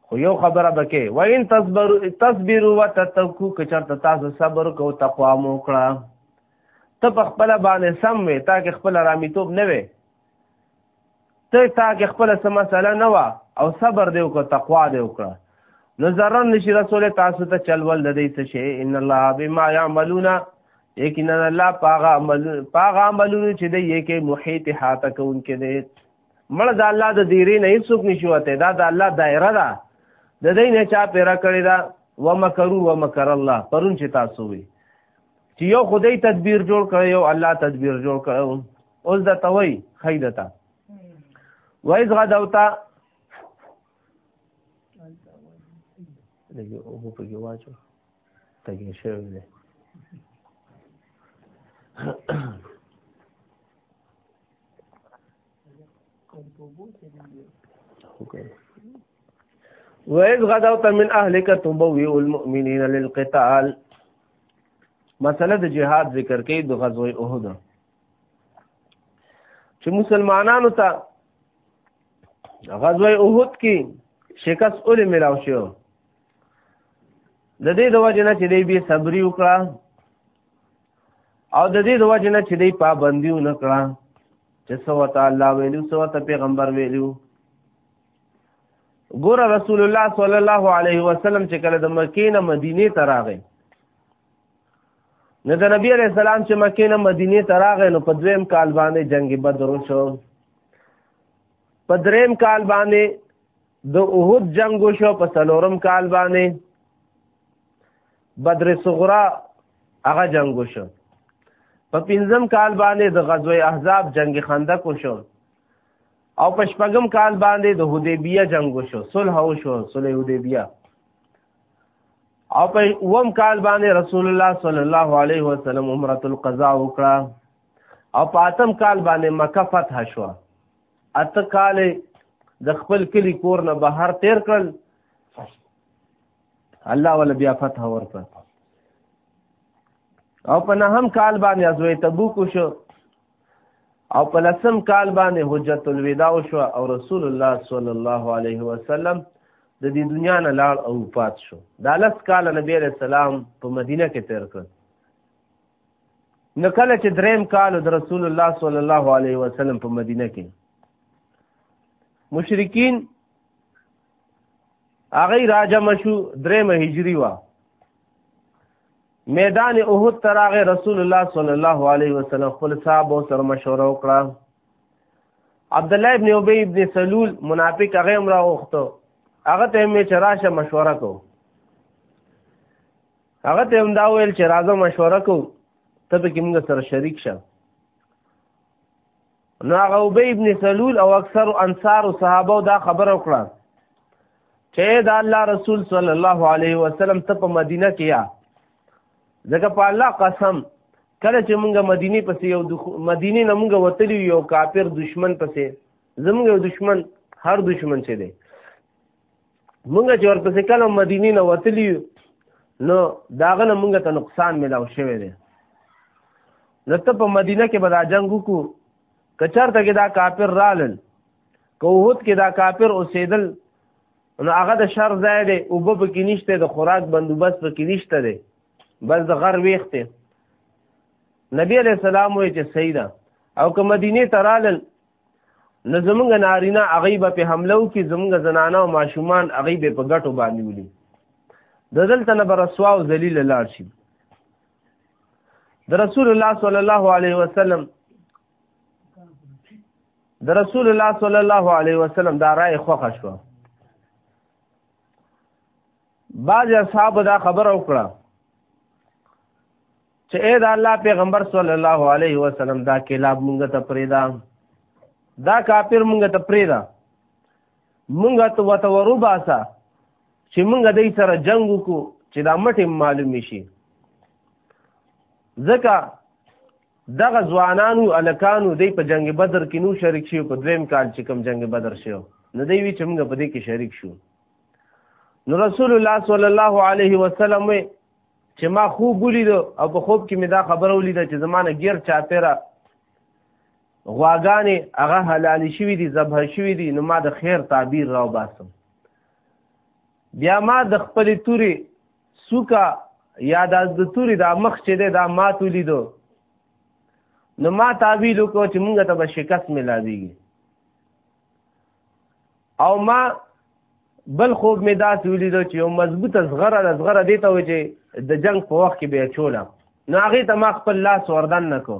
خو یو خبره بکې و ان تصبر تصبر و تتقو که چرته تاسو صبر کو تقوا مو کړه ته په خپل باندې سم وې تا کې خپل رامیتوب نه وې ته تا کې خپل سم مسله نه و او صبر دی وکړه تقوا دی وکړه نو زرن نشي رسول تاسو ته چلول د دې څه شي ان الله بما يعملون یقینا الله پاغه عمل پاغه عملونه چې دی یې کې محیط حاته کوونکې دی مړه د الله د دیری نه هیڅوک نشي وته دا د الله دایره ده د دې نه چا پیرا کړی دا ومکرو ومکر الله پرون چې تاسو وي چې یو خدای تدبیر جوړ کړ یو الله تدبیر جوړ کړ اوس دا توي خیدتا وایز غدوتا لګي او په کې واچو تګې شوی دی وَإِذْ غَدَوْتَ مِنْ أَهْلِكَ تُبَوِّئُ الْمُؤْمِنِينَ لِلْقِتَالِ مسله د جهاد ذکر کوي د غزوه احد چې مسلمانانو ته غزوه احد کې شکست اولې ملاو شو د دې د وجه نه چې دی به صبري وکړه او د دې د وجه نه چې دی پابندي و نه کړه چې څه ورته الله ویلو څه ورته پیغمبر ویلو ګوره رسول الله صلی الله علیه وسلم چې کله د مکې نه مدینې ته راغی نو د نبی علیہ السلام چې مکې نه مدینې ته راغی نو په دویم کال باندې جنگ بدر وشو په دریم کال باندې د احد جنگ وشو په څلورم کال باندې بدر صغرا هغه جنگ وشو په پنځم کال باندې د غزوه احزاب جنگ خندق وشو او په شپږم کال باندې د حدیبیه جنگ وشو صلح وشو صلح حدیبیه او په اوم کال باندې رسول الله صلی الله علیه وسلم عمره القضاء وکړه او په اتم کال باندې مکه فتح شو اته کال د خپل کلی کور نه بهر تیر کړل الله ول بیا فتح ورکړ او په نهم کال باندې ازوی تبوک شو او په لسم کال باندې حجت الوداع شو او رسول الله صلی الله علیه وسلم د دې دنیا نه لاړ او پات شو دا لس کال نبی علیہ السلام په مدینه کې تیر کړ نو کله چې دریم کال د رسول الله صلی الله علیه وسلم په مدینه کې مشرکین هغه راجم شو درېم هجری وا میدان احد تراغه رسول الله صلی الله علیه وسلم خپل صاحب سره مشوره وکړه عبد الله ابن ابي ابن سلول منافق هغه امر اوخته هغه ته مې چراشه مشوره کو هغه ته هم دا ویل چې راځه مشوره کو ته به کې موږ سره شریک شه نو هغه ابی ابن سلول او اکثر انصار او صحابه دا خبره وکړه چې دا الله رسول صلی الله علیه وسلم ته په مدینه کې یا ځکه په الله قسم کله چې مونږه مدینه پسې یو دخ... مدینه نه مونږه وتلی یو کافر دشمن پسې زمونږ یو دشمن هر دشمن چې دی مونږ چې ورپسې کله مدینه نه وتلی نو داغه نه مونږ ته نقصان ملاو شوی دی نو ته په مدینه کې به دا جنګ وکړو که چېرته کې دا کافر رالل که اوهد کې دا کافر اوسېدل نو هغه د شر ځای دی اوبه پکې نشته د خوراک بندوبست پکې نشته دی بس د غر ویښ دی نبی علیه السلام وایي چې صحیح ده او که مدینې ته رالل نو زمونږ نارینه هغه به په حمله وکړي زمونږ زنانه او ماشومان هغه به په ګټو باندې ولي د دلته نه برسوا او ذلیل لاړ شي د رسول الله صلی الله علیه وسلم د رسول الله صلی الله علیه وسلم دا رائے خوښه شو بعض اصحاب دا خبره وکړه چې اې دا الله پیغمبر صلی الله علیه وسلم دا کلاب مونږ ته پریدا دا کافر مونږ ته پریدا مونږ ته وته ورباسا چې مونږ دې سره جنگ وکړو چې دا مټه معلوم شي ځکه دغه ځوانانو الکانو دې په جنگ بدر کې نو شریک شي په دویم کال چې کوم جنگ بدر شي نو دې وی چې مونږ په دې کې شریک شو نو رسول الله صلی الله علیه وسلم چې ما خوب ولید او په خوب کې مې دا خبره ولیده چې زمانه ګیر چاپیره غواګانې هغه حلال شوي دي ذبح شوي دي نو ما د خیر تعبیر راو باسم بیا ما د خپل توري سوکا یا د توري د مخ چې ده دا ما تولیدو نو ما تعبیر وکړو چې مونږ ته به شکست ملاویږي او ما بل خوب مې داسې ولیدو چې یو مضبوطه زغره د زغره دی ته وایي چې د جنگ په وخت کې به چوله نو هغې ته ما خپل لاس وردن نه کو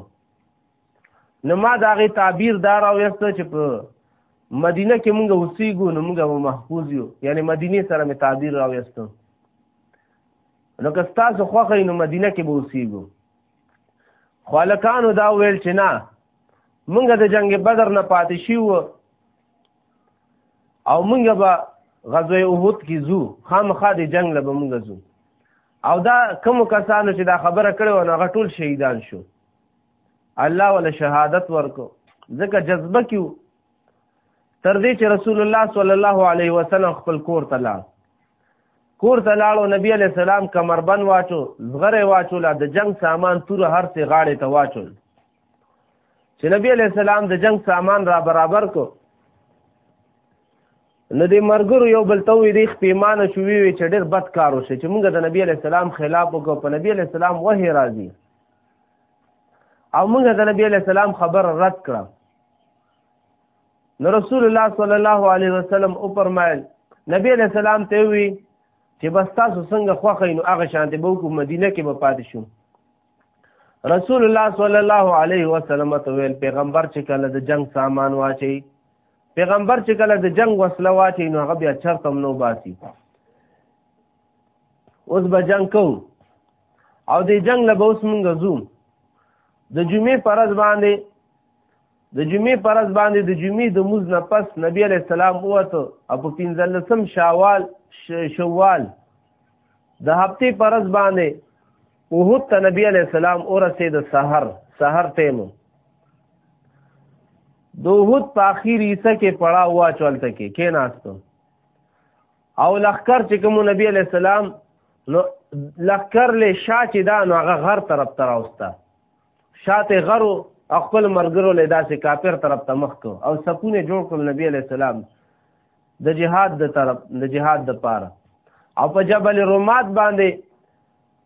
نو ما د هغې تعبیر دا راویسته چې په مدینه کې مونږ اوسېږو نو مونږ به محفوظ یو یعنی مدینې سره مې تعبیر راویسته نو که ستاسو خوښه نو مدینه کې به اوسېږو خو هلکانو دا ویل چې نه مونږ د جنگ بدر نه پاتې شو او مونږ به غزوه احد کې زو خامخا د جنگ له به مونږ زو او دا کوم کسانو چې دا خبره کړې و هغه ټول شهیدان شو الله ولا شهادت ورکو ځکه جذبه کیو تر دې چې رسول الله صلی الله علیه وسلم خپل کور ته لاړ کور ته لاړو نبی علی السلام کمربند واچو زغره واچو لا د جنگ سامان تور هر څه غاړه ته واچول چې نبی علیہ السلام د جنگ سامان را برابر کو نو د مرګرو یو بل ته وی دی خپېمانه شوې وي چې ډېر بد کار وشي چې موږ د نبی علیہ السلام خلاف وکړو په نبی علیہ السلام وه راځي او موږ د نبی علیہ السلام خبر رد کړه نو رسول الله صلی الله علیه وسلم او فرمایل نبی علیہ السلام ته وی چې بس تاسو څنګه خوښئ نو هغه شانته به کو مدینه کې به پاتې شو رسول الله صلی الله علیه وسلم ته ویل پیغمبر چې کله د جنگ سامان واچي پیغمبر چې کله د جنگ وسله واچي نو هغه بیا چرته نو باسي اوس به جنگ کو او د جنگ له اوس مونږ زو د جمعې فرض باندې د جمعې فرض باندې د جمعې د موز نه پس نبی علی السلام وته او په 15 شوال شوال د هفته فرض باندې اوهد ته نبی علیہ السلام ورسید سحر سحر ټیمو دوهد په اخیر عیسی کې پړا وا چولته کې کې ناستو او لخر چې کوم نبی علیہ السلام نو لخر له شا چې دا نو هغه غر طرف ته راوسته شاته غرو خپل مرګرو له داسې کافر طرف ته مخ کو او سکونه جوړ کړ نبی علیہ السلام د جهاد د طرف د جهاد د پاره او په جبل رومات باندې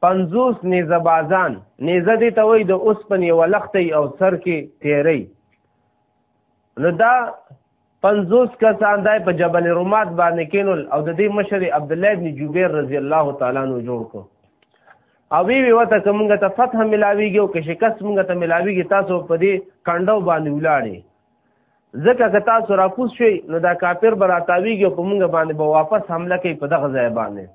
پنځوس نیزه بازان نیزه دې ته وایي د اوسپنې یوه لښتۍ او سر کې تیری نو دا پنځوس کسان دی په جبل رومات باندې کینول او د دې مشر عبدالله ابن جبیر رضی الله تعالی عنه جوړ کو او وی وی وته کومګه ته فتح ملاویږي او که شکست موږ ته ملاویږي تاسو په دې کندو باندې ولاړی ځکه که تاسو راکوس شئ نو دا کافر به راتاویږي او په موږ باندې به واپس حمله کوي په دغه ځای باندې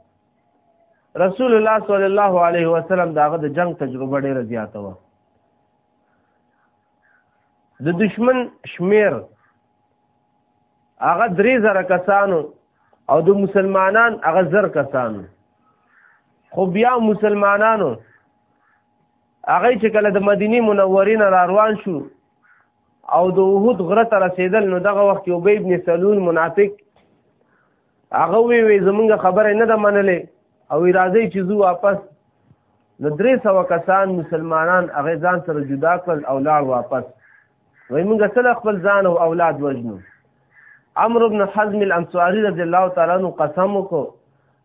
رسول الله صلی الله علیه وسلم داغه د جنگ تجربه ډیره زیاته و د دشمن شمیر هغه درې زره کسانو او د مسلمانان هغه زر کسانو خو بیا مسلمانانو هغه چې کله د مدینه منورې نه روان شو او د وحود غره ته رسیدل نو دغه وخت یو ابن سلول منافق هغه وی وی زمونږ خبره نه ده منلې او راځي چې زو واپس نو درې سو کسان مسلمانان هغه ځان سره جدا کړل او لاړ واپس وای موږ سره خپل ځان او اولاد وژنو عمرو بن حزم الانصاری رضی الله تعالی عنہ قسم وکړ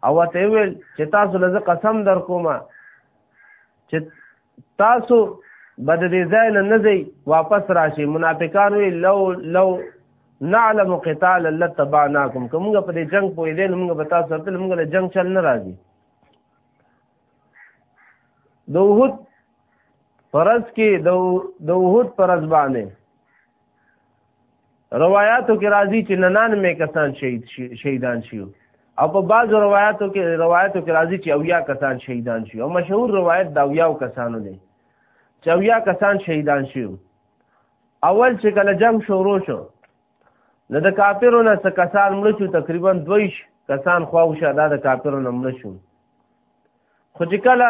او ته ویل چې تاسو لږه قسم در کومه چې تاسو بد دې ځای نه نه ځي واپس راشي منافقان وی لو لو نعلم قتال لتبعناکم کومګه په دې جنگ پوي دې موږ به تاسو سره موږ له جنگ چل نه راځي دوحد فرض کې دوحد فرض باندې روایاتو کې راځي چې ننان مې کسان شهید شهیدان شي او په بعض روایاتو کې روایتو کې راځي چې اویا کسان شهیدان شي او مشهور روایت دا اویا کسانو دی چې اویا کسان شهیدان شي اول چې کله جنگ شروع شو نو د کافرو نه څه کسان مړ شو تقریبا دویش کسان خواوشه دا د کافرو نه مړ شو خو چې کله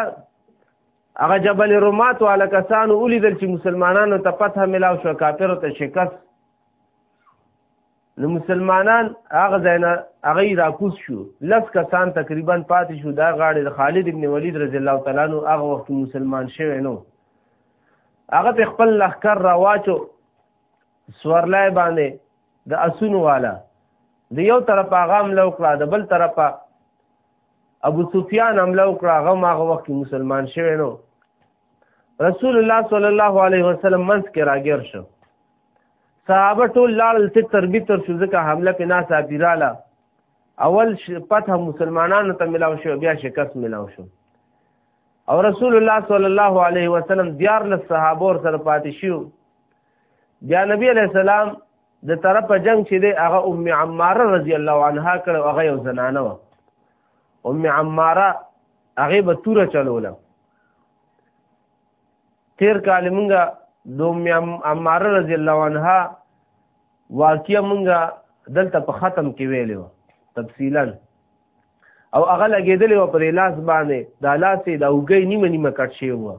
هغه جبل رومات والا کسانو ولیدل چې مسلمانانو ته پته ملاو شو کافرو ته شکست نو مسلمانان هغه ځای نه هغه راکوز شو لس کسان تقریبا پاتې شو دا غاړې د خالد ابن ولید رضی الله تعالی نو هغه وخت مسلمان شوی نو هغه په خپل لخر را واچو سورلای باندې د اسونو والا د یو طرف هغه عمله وکړه د بل طرف ابو سفیان حمله وکړه هغه ماغه وخت مسلمان شوی نو رسول الله صلی الله علیه وسلم منځ کې راګر شو صحابه ټول لاړ ته تربی تر شو ځکه حمله په ناس اپیراله اول پته مسلمانانو ته ملاو شو بیا شکست ملاو شو او رسول الله صلی الله علیه وسلم دیار له صحابه ور سره پاتې شو بیا نبی علیہ السلام د طرف جنگ چې دی هغه ام عماره رضی الله عنها کړو هغه یو زنانه و ام عماره هغه به تور چلوله تیر کال مونږه د ام عماره رضی الله عنها واقعیا مونږه دلته په ختم کې ویلې و تفصیلا او هغه لګېدلې و پر لاس باندې دا لاسې دا وګي نیمه نیمه کټ شوی و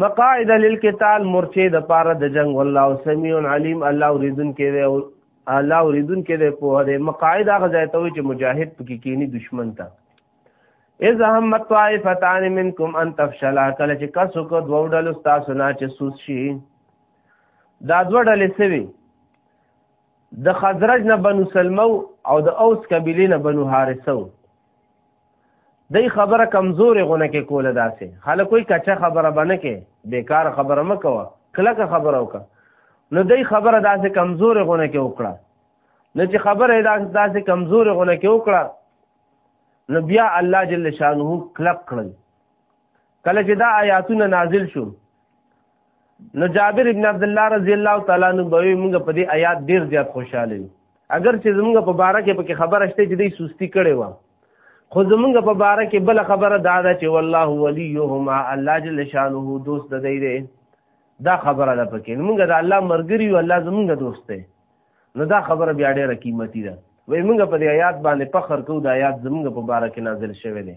مقاعد للقتال مرچه د پاره د جنگ والله سميع عليم الله اوریدن کې دی الله اوریدن کې دی په هره مقاعد هغه ځای ته وي چې مجاهد پکې کینی دشمن ته از هم طائفتان منکم ان تفشلا کله چې کسو کو دوه ډول تاسو نه چې سوس شي دا دوه ډلې سوي د خزرج نه بنو سلمو او د اوس قبیله نه بنو حارثو دای خبره کمزورې غونه کې کوله داسې خلک کوئی کچا خبره بنه کې بیکار خبره مکوه کلکه خبره وکړه نو دای خبره داسې کمزورې غونه کې وکړه نو چې خبره داسې کمزورې غونه کې وکړه نو بیا الله جل شانه کلک کړل کله چې دا آیاتونه نازل شو نو جابر ابن عبد الله رضی الله تعالی عنہ به موږ په دې آیات ډیر زیات خوشاله یو اگر چې زمونږ په باره کې پکې خبره شته چې دوی سستی کړې وه خو زمونږ په باره کې بل خبره دا ده چې والله ولیهما الله جل شانه دوست د دی دی دا خبره ده پکې موږ د الله مرګري او الله زمونږ دوست دی نو دا خبره بیا ډېره قیمتي ده وای موږ په دې آیات باندې فخر کوو دا آیات زمونږ په باره کې نازل شوی دی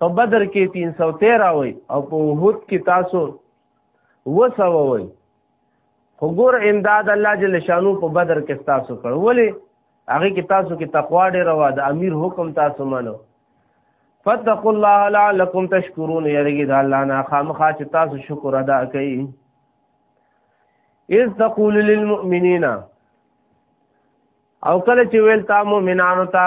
په بدر کې 313 وای او په احد کې تاسو وسو وای خو ګور امداد الله جل شانو په بدر کې تاسو کړ ولی هغه کې تاسو کې تقوا ډېر وا د امیر حکم تاسو مانو فتقوا الله لعلكم تشكرون یریګی د الله نه خامخا چې تاسو شکر ادا کړئ اذ تقول للمؤمنین او کله چې ویل تا مؤمنانو ته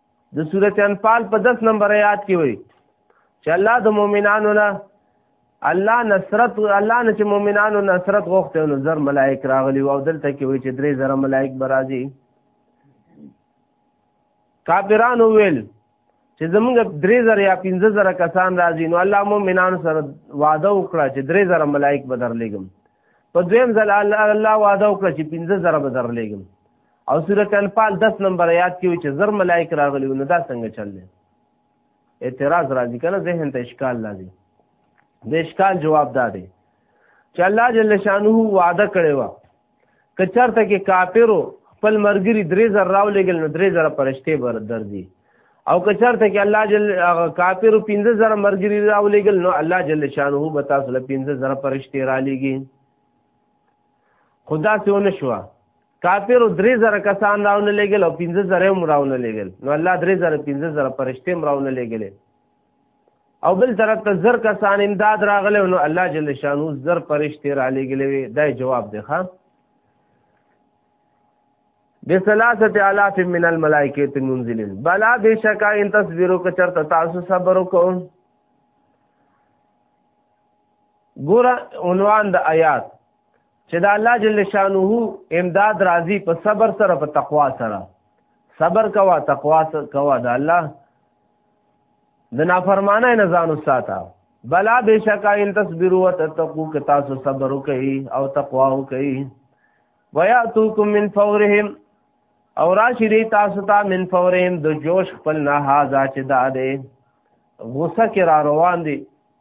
د سورته انفال په 10 نمبر آیات کې وایي چې الله د مؤمنانو نه الله نصرت الله نه چې مؤمنانو نصرت غوښته نو زر ملائک راغلی او دلته کې وایي چې درې زر ملائک برازي کافرانو ویل چې زمونږ درې زر یا پنځه زر کسان راځي نو الله مؤمنانو سره وعده وکړه چې درې زر ملائک به درلېږم په دویم ځل الله وعده وکړه چې پنځه زر به درلېږم او سورت انفال دس نمبر یاد کیو چې زر ملائک راغلی نو دا څنګه چل دی اعتراض راځي کنه ذهن ته اشکال راځي د اشکال جواب دا دی چې الله جل شانه وعده کړی و کچرته کې کافرو خپل مرګري درې زر راولېګل نو درې زر پرشته بر درځي او کچرته کې الله جل کافرو 15 زر مرګري راولېګل نو الله جل شانه به تاسو له 15 زر پرشته را لېږي خدا سونه شو کافر درې زره کسان راونه لګل او پنځه زره هم راونه لګل نو الله درې زره پنځه زره پرشته هم راونه لګل او بل طرف ته زر کسان امداد راغله نو الله جل شانو زر پرشته را لګل وی دا جواب دی ښا بسلاسه الاف من الملائکه منزلین بلا بشکا ان تصویرو کچر تاسو صبر وکړو ګور عنوان د آیات چې دا الله جل شانه امداد راضی په صبر سره په تقوا سره صبر کوا تقوا کوا دا الله د نافرمانه نه ځان وساته بلا بشکا ان تصبروا وتتقوا که تاسو صبر وکئ او تقوا وکئ وياتوکم من فورهم او راشي دی تاسو ته من فورهم د جوش خپل نه هاذا چې دا دی غوسه کې را روان دي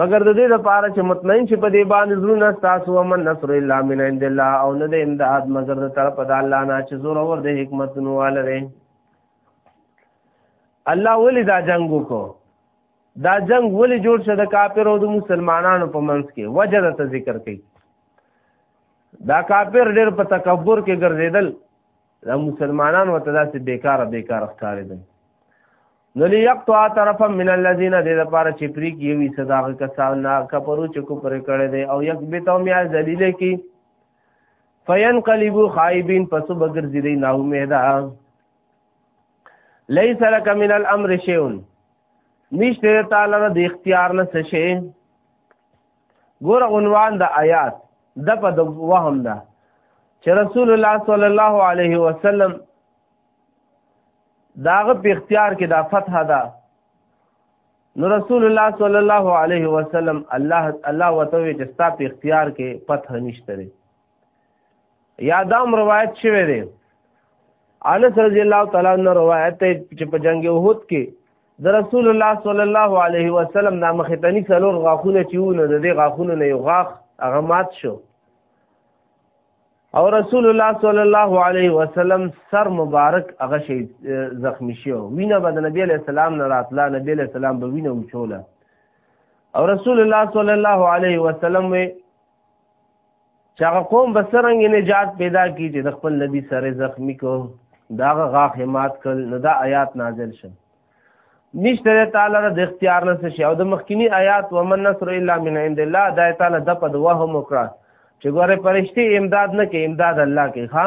مگر د دې لپاره چې مطمئن شي په دې باندې زړونه تاسو ومن نصر الا من عند الله او نه د امداد مگر د طرف د الله نه چې زور اور د حکمت نو والره الله ولې دا جنگ وکړو دا جنگ ولې جوړ شو د کافر او د مسلمانانو په منځ کې وجه د ذکر کړي دا کافر ډېر په تکبر کې ګرځیدل دا مسلمانان ورته داسې بیکاره بیکاره ښکارېدل نو لیقطع طرفا من الذین دې لپاره چې پرې کې یوې صداقه کسان نه کفرو چې کو پرې کړی دی او یک بیتو میا ذلیله کې فینقلبوا خائبین پس بغرزی دی نا امیدا لیس لک من الامر شیء نشته تعالی د اختیار نه څه شي ګور عنوان د آیات د په د وهم ده چې رسول الله صلی الله علیه وسلم داغه په اختیار کې دا فتح ده نو رسول الله صلی الله علیه وسلم الله الله وتوی چې ستا په اختیار کې فتح نشته یادام روایت شوی دی انس رضی الله تعالی عنہ روایت ته چې په جنگ احد کې د رسول الله صلی الله علیه وسلم د مخیتنی څلور غاخونه چې ونه د دې غاخونه نه یو غاخ هغه مات شو او رسول الله صلی الله علیه وسلم سر مبارک هغه شي زخمی شو وینه به د نبی علیہ السلام نه راتله نبی علیہ السلام به وینه وچوله او رسول الله صلی الله علیه وسلم چې هغه قوم به څرنګ نجات پیدا کی چې د خپل نبی سره زخمی کو دا غاخ مات کړ نو دا آیات نازل شو نشته تعالی د اختیار نه شي او د مخکینی آیات ومن نصر الا من عند الله دا تعالی د په وهم وکړه چې ګوره پرشتي امداد نه کوي امداد الله کوي ها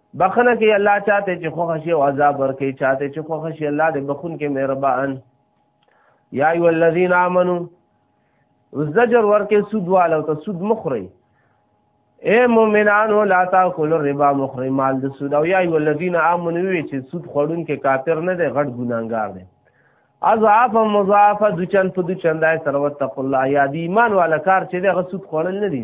بخنه کې الله چاته چې خو خشي او عذاب ورکي چاته چې خو خشي الله دې بخون کې مهربان یا ایو الذین آمنو زجر ورکې سود والو ته سود مخري اے مومنانو لا تاکلوا الربا مخري مال د سود او یا ایو الذین آمنو وی چې سود خورون کې کافر نه دی غټ ګناګار دی اضعاف مضاعف دچن په دچن دای سره وتق الله یا دی ایمان والا کار چې دغه سود خورل نه دی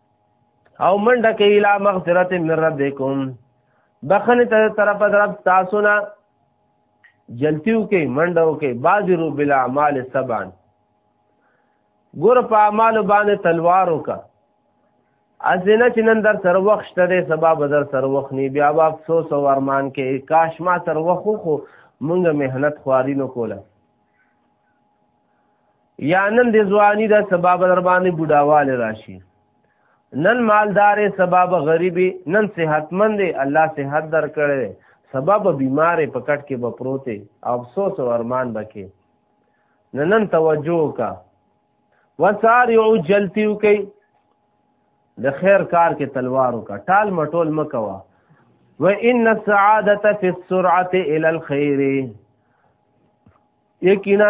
او منډه کې اله مغفرت من ربکم بخنه تر طرف طرف تاسو نه جلتیو کې منډه وکي بازرو بلا مال سبان ګور په اعمال باندې تلوار وکا ازنه چې نن در سر وخت شته سبا به در سر وخت نی بیا به افسوس او ارمان کې کاش ما تر وخت خو مونږه مهنت خوارینو کوله یا نن د ځواني د سبب در باندې بډاواله راشي نن مالدارې سبب غریبي نن صحتمند دی الله صحت درکړي سبب بیمارې په کټ کې به پروتې افسوس او ارمان بکې نن توجه کا وسارعو جلتیو کوي د خیر کار کې تلوار وکا ټال مټول مکوا و ان السعاده فی السرعه الى الخير یقینا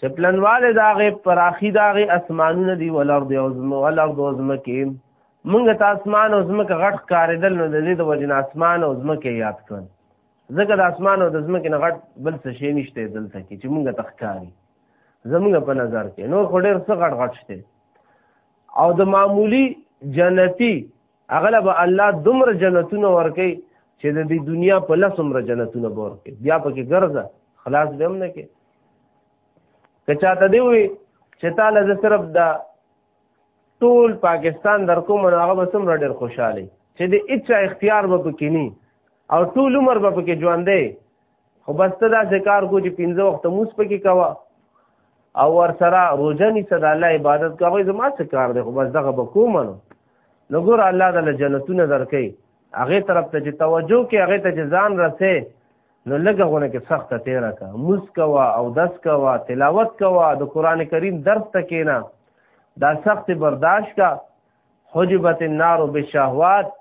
چې پلنواله دا غي پراخي دا غي اسمانونه دی ولر دی اوزم ولر د اوزم کې مونږ ته اسمان اوزم کې غټ کاریدل نو د دې د وجنه اسمان اوزم کې یاد کړ ځکه د اسمان او د اوزم کې نه غټ بل څه شي نشته دلته کې چې مونږ ته ښکاری زمونږ په نظر کې نو خو ډېر څه غټ غټ شته او د معمولی جنتی اغلب الله دمر جنتونه ورکي چې د دې دنیا په لسمره جنتونه ورکي بیا پکې ګرځه خلاص به هم نه کې که چاته دی وي چې تعالی زه صرف دا ټول پاکستان در کوم نو هغه به څومره ډېر خوشحاله چې د هیڅ اختیار به پکې نه او ټول عمر به پکې ژوندې خو بس ته داسې کار کو چې پنځه وخته موس پکې کوه او ورسره روزه نیسه د الله عبادت کوه زما څه کار دی خو بس دغه به کوم نو نو ګور الله د جنتونه درکې هغه طرف ته چې توجه کې هغه ته ځان رسې نو لږه غونه کې سخته تیره کا موس کوا او دس کوا تلاوت کوا د قران کریم درس تکینا دا سخت برداشت کا حجبت النار بالشهوات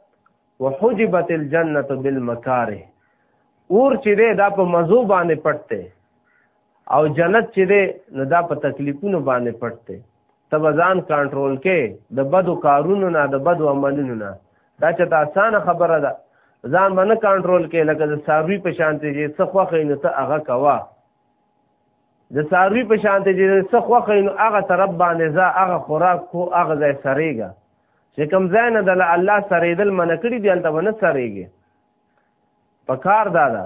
وحجبت الجنه بالمکاره اور چې دی دا په مزو باندې پټته او جنت چې دی نو دا په تکلیفونو باندې پټته ته به ځان کنټرول کې د بدو کارونو نه د بدو عملونو نه دا چې ته اسانه خبره ده ځان به نه کنټرول کې لکه د ساروي په شانتې چې څه خوښې نو ته هغه کوه د ساروي په شانتې چې څه خوښې نو هغه طرف باندې ځه هغه خوراک کو هغه ځای سرېږه چې کوم ځای نه د الله سرېدل منع کړي دي هلته به نه سرېږي په کار دا ده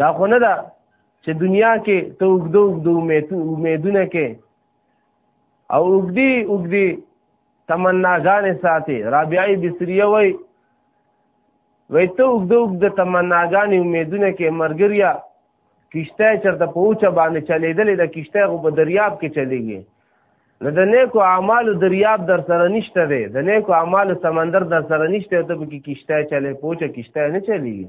دا خو نه ده چې دنیا کې ته اوږده اوږده امیدونه کې او اوږدې اوږدې تمناګانې ساتي رابعه بصریه وایي وای ته اوږده اوږده تمناګانې امیدونه کې مرګریا کشته چرته په اوچه باندې چلیدلې د کشته غو په دریاب کې چلیږي نو د نیکو اعمالو دریاب در سره نشته دی د نیکو اعمالو سمندر در سره نشته ته به کې کشته چلې پوچه کشته نه چلیږي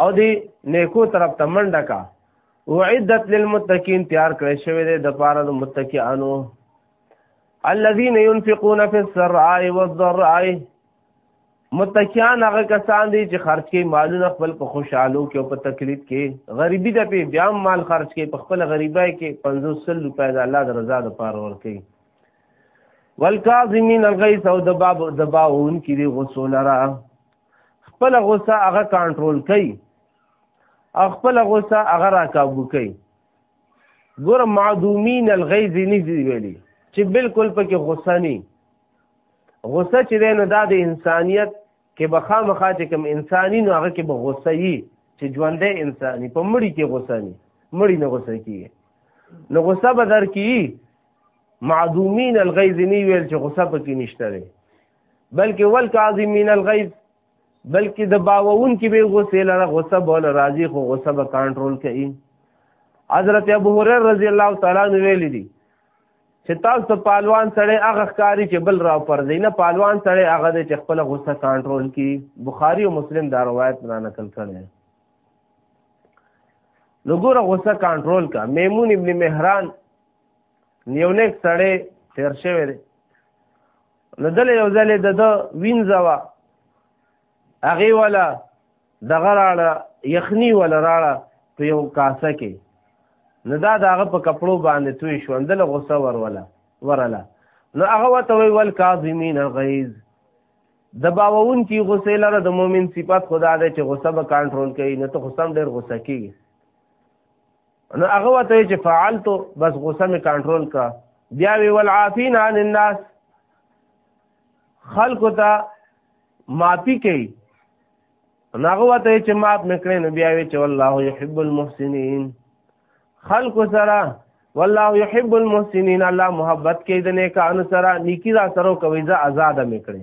او دی نیکو طرف ته منډه کا وعدت للمتقین تیار کړی شوی دی د پاره د متقینانو الذين ينفقون في السراء والضراء متقیان هغه کسان دي چې خرج کوي مالونه خپل په خوشحالو کې او په تکلیف کې غریبي د په بیا مال خرج کوي په خپل غریبای کې 500 روپۍ د الله د رضا لپاره ور کوي والکاظمین الغیث او د باب د باون کې دي غسول را خپل غوسه هغه کنټرول کوي او خپل غوسه هغه را کابو کوي ګور معدومین الغیظ نه دی ویلي چې بالکل پکې غوسه نه غوسه چې دی نو دا د انسانیت کې به خامخا چې کوم انساني نو هغه کې به غوسه یي چې ژوندی انساني په مړي کې غوسه نه مړي نه غوسه کیږي نو غوسه به در کی معدومین الغیظ نه ویل چې غوسه پکې نشته دی بلکې والکاظمین الغیظ بلکې د باوون کې به غوسه لره غوسه بول راضی خو غوسه به کنټرول کوي حضرت ابو هريره رضی الله تعالی عنہ ویل دي چې تاسو پالوان سره هغه ښکاری چې بل را پر دینه پالوان سره هغه چې خپل غوسه کنټرول کړي بخاری او مسلم دا روایت را نقل کړي نو ګوره غوسه کنټرول کا میمون ابن مهران نیونیک سړی تیر شوی دی نو دله یو ځلې د ده وینځه وه هغې وله دغه راړه یخني وله راړه په یو کاسه کې نو دا د هغه په کپړو باندې توی شو دله غوسه وروله ورله نو هغه ورته وی ول کاظمین الغیظ د باوون کی غصه لره د مؤمن صفات خدا ده چې غصه به کنټرول کوي نه ته غصه ډیر غصه کیږي نو هغه وته چې فعلت بس غصه می کنټرول کا بیا وی والعافین عن الناس خلق ته معافی کوي نو هغه وته چې معاف نکړي نو بیا وی چې والله يحب المحسنين خلق سره والله يحب المحسنين الله محبت کوي د نیکانو سره نیکی را سره کوي ځا آزاد میکړي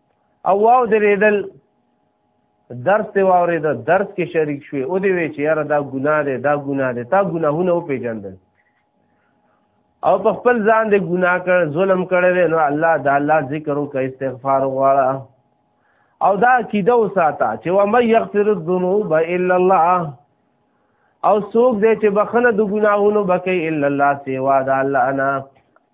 او واو درېدل درس ته واورېده درس کې شریک شوې او دی وی چې یاره دا ګناه دی دا ګناه دی تا ګناهونه وپېژندل او په خپل ځان دې ګناه کړ ظلم کړی دی نو الله د الله ذکر وکړه استغفار وغواړه او دا عقیده وساته چې و مې یغفر الذنوب الا الله او څوک دې چې بخنه د ګناهونو بکې الا الله سیوا د الله انا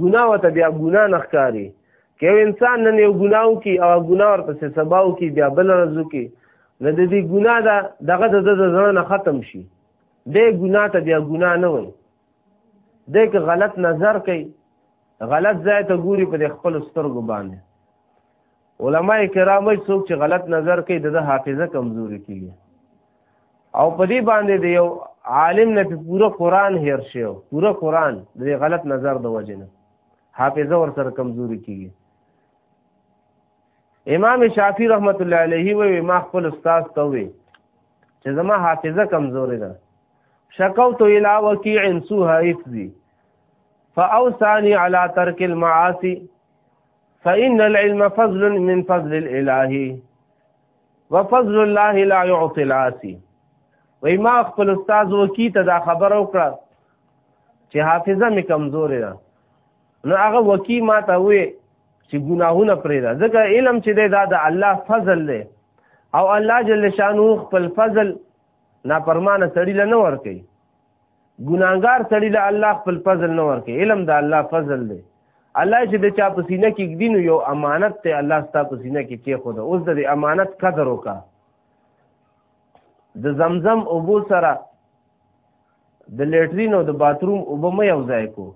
ګناه وته بیا ګناه نه ښکاري که یو انسان نن یو ګناه وکړي او ګناه ورپسې سبا وکړي بیا بله ورځ وکړي نو د دې ګناه ده دغه د ده د زړه نه ختم شي دی ګناه ته بیا ګناه نه وایي دی که غلط نظر کوي غلط ځای ته ګوري په د خپلو سترګو باندې علما کرام وایي څوک چې غلط نظر کوي د حافظه کمزوري کیږي او په دې باندې د یو عالم نه پوره قران هیر شي پوره قران د غلط نظر د وجې نه حافظه ور سره کمزوري کیږي امام شافعی رحمت الله علیه وی ما خپل استاد ته وی چې زما حافظه کمزوري ده شکوت الى وکیع سوء حفظي فاوصاني على ترك المعاصي فإن العلم فضل من فضل الإله وفضل الله لا يعطي العاصي وای ما خپل استاد وکی ته دا خبر او کړ چې حافظه مې کمزورې ده نو هغه وکی ما ته وې چې ګناهونه پرې ده ځکه علم چې دی دا د الله فضل دی او الله جل شانو خپل فضل ناپرمانه سړی له نه ورکوي ګناګار سړی له الله خپل فضل نه ورکي علم د الله فضل دی الله چې د چا په سینه کې ګدینو یو امانت ته الله ستا په سینه کې کې خو ده اوس د امانت قدر وکا د زمزم اوبو سره د لیټرین او د باتروم اوبه مې یو ځای کو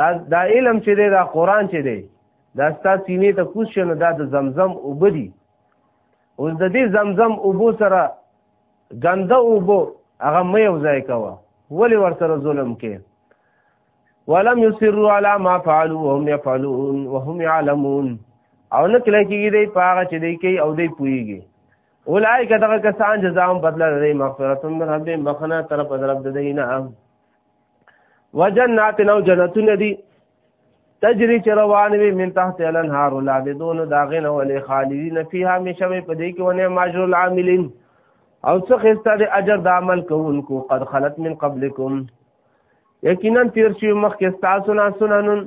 دا دا علم چې دی دا قران چې دی دا ستا سینې ته کوشنه دا د زمزم اوبه دي اوس د دې زمزم اوبو سره ګنده اوبو هغه مې یو ځای کوه ولې ورسره ظلم کې ولم یسروا علی ما فعلوا وهم یفعلون وهم یعلمون او نه کله کېږي دی په هغه چې دی کوي او دی پوهېږي اولئک دغه کسان جزاهم بدله دی مغفرت من ربهم بخنه طرف از رب د دینه وجنات نو جنتونه دي تجری چې روان وي من تحت الانهار لا بدون داغنه ولې خالدین فیها همیشه په دې کې ونه ماجر العاملین او څه خسته د اجر د عمل کوونکو قد خلت من قبلکم یقینا تیر شي مخکې تاسو نه سننن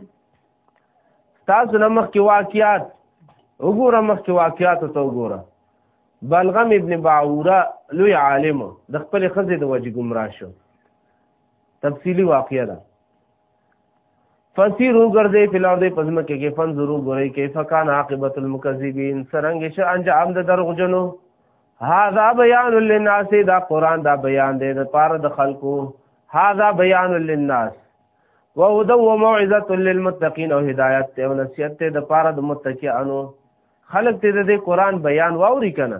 تاسو نه مخکې واقعات وګوره مخکې واقعات ته وګوره بلغم ابن باوره لوی عالم د خپل خزې د وجه گمراه شو تفصیلی واقعه ده فسیرو ګرځي په لار دې پزما کې کې فنزرو ګوري کې فکان عاقبت المکذبین سرنګ ش انجام د دروغجنو هاذا بیان للناس دا قران دا بیان دې د پار د خلکو هاذا بیان للناس وهدى وموعظه للمتقين او هدایت ته او نصیحت ته د پاره د متقینو خلق ته د قران بیان واوري کنه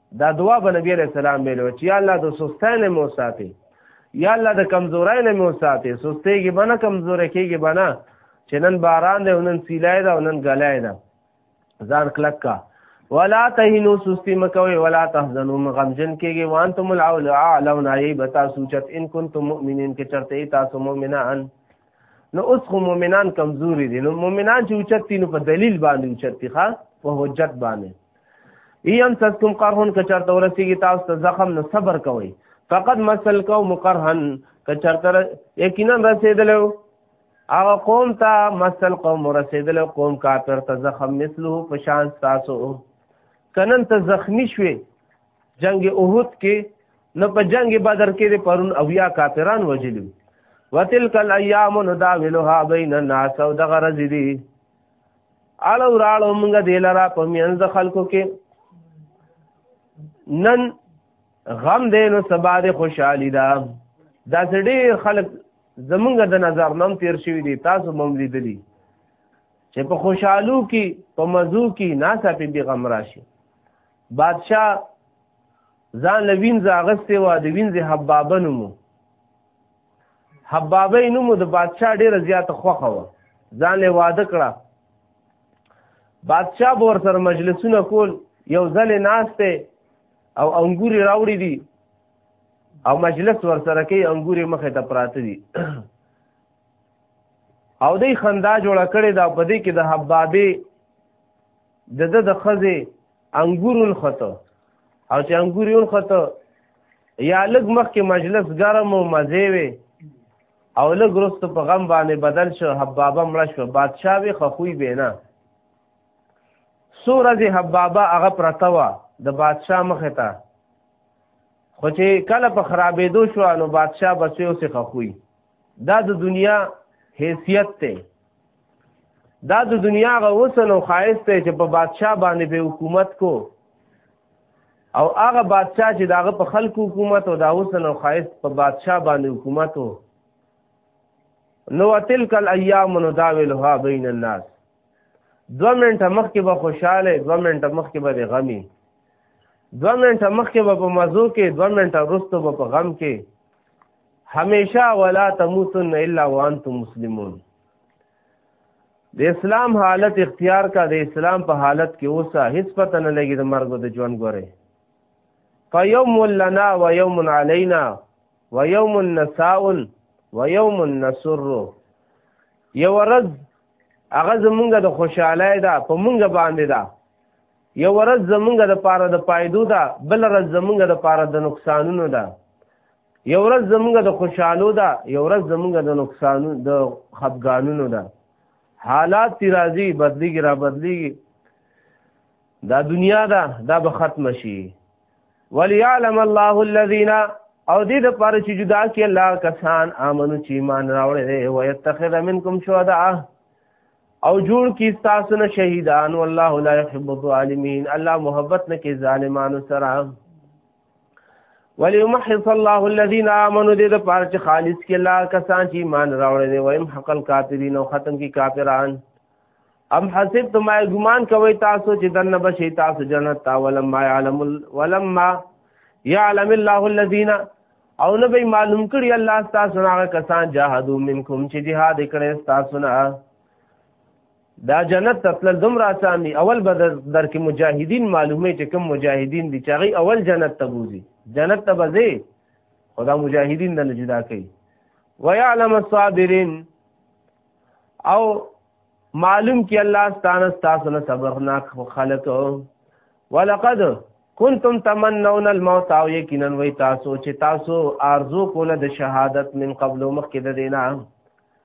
دا دعا به نبی علیہ السلام ویلو چې یا الله د سستۍ نه مو ساتي یا الله د کمزورۍ نه مو ساتي سستېږي به نه کمزوری کېږي به نه چې نن باران دی او نن سیلی ده او نن ګلی ده ځان کلک کا ولا تهنو سستی مکوي ولا تحزنو غمجن کېږي وانتم الاعلون ای بتا سوچت ان کنتم مؤمنین کې چرته تاسو مؤمنان نو اوس خو مؤمنان کمزوري دي نو مؤمنان چې اوچت دي نو په دلیل باندې اوچت دي ښا په حجت باندې ایم تسکم قرحن کچرته ورسیږي تاسو ته زخم نو صبر کوئ فقط مسل کو مقرحن کچرته یقینا رسیدلو هغه قوم ته مسل قوم رسیدلو قوم کافر ته زخم مثله پشان تاسو کنن ته زخمی شوي جنگ احد کې نو په جنگ بدر کې د پرون اویا کافران وجلو وتلک الايام نداولها بین الناس او دغه رزدي اړو راړو موږ دی لرا په مینځ خلکو کې نن غم دی نو سبا دی خوشحالی ده دا ډېر خلک زمونږ د نظر نم تیر شوی دی تاسو مم لیدلی چې په خوشحالو کې په مزو کې ناسا په بی غم راشي بادشاہ ځان لوین زاغسته و د وینځ حبابنو حبابه نومو د بادشاه ډیره زیاته خوخه وه ځان له واده کړه بادشاه به ور سره مجلسونه کول یو ځل ناشته او انګوري راوړي دي او مجلس ور سره کوي انګوري مخه ته پراته دي او دې خندا جوړه کړې دا په دې کې د حبابه د د خزه انګور ونخته او چې انګور یې ونخته یا لږ مخکې مجلس ګرم او مزې وي او لږ وروسته په غم باندې بدل شو حبابه مړه شو بادشاه وي خخوی به نه څو ورځې حبابه هغه پرته وه د بادشاه مخې ته خو چې کله په خرابېدو شو نو بادشاه بسې اوسې خخوی دا د دنیا حیثیت ته دا د دنیا غ حسن او خواست ته چې په بادشاه باندې به حکومت کو او هغه بادشاه چې داغه په خلکو حکومت او دا حسن او خواست په بادشاه باندې حکومت وو نو تلک الايام نداولها بین الناس دو منټه مخکې به خوشاله دو منټه مخکې به غمی دو منټه مخکې به په مزو کې دو منټه وروسته به په غم کې همیشه ولا تموتن الا وانتم مسلمون د اسلام حالت اختیار کا د اسلام په حالت کې اوسه هیڅ پته نه لګي د مرګ د ژوند ګوره فیوم لنا و یوم علینا و یوم نساء و یوم نسر یو ورځ هغه زمونږ د خوشحالۍ ده په مونږ باندې ده یو ورځ زمونږ د پاره د پایدو ده بل ورځ زمونږ د پاره د نقصانونو ده یو ورځ زمونږ د خوشحالو ده یو ورځ زمونږ د نقصانو د خفګانونو ده حالات تی راځي بدلیږي را بدلیږي دا دنیا ده دا به ختم شي وليعلم الله الذين او دې د پاره چې جدا کې الله کسان امنو چې ایمان راوړي دي او يتخذ منکم شهداء او جوړ کی تاسو نه شهیدان والله لا يحب الظالمين الله محبت نه کې ظالمانو سره وليمحص الله الذين امنوا دې د پاره چې خالص کې الله کسان چې ایمان راوړل دي ويم حق الكافرين او ختم کی کافران ام حسب تم ګمان کوي تاسو چې دنه بشي تاسو جنت تا ولما يعلم ولما يعلم الله الذين او نه به معلوم کړی الله تاسو هغه کسان جهادو منکم چې جهاد کړي تاسو نه دا جنت ته تلل دومره اسان دي اول به در کې مجاهدین معلومه چې کوم مجاهدین دي چې هغه اول جنت ته بوزي جنت ته بځي خدا مجاهدین نه جدا کوي ويعلم الصابرين او معلوم کې الله ستانه تاسو نه صبرناک خلق ولقد کنتم تمنون الموت او یقینا وای تاسو چې تاسو ارزو کوله د شهادت من قبل مخکې د دینه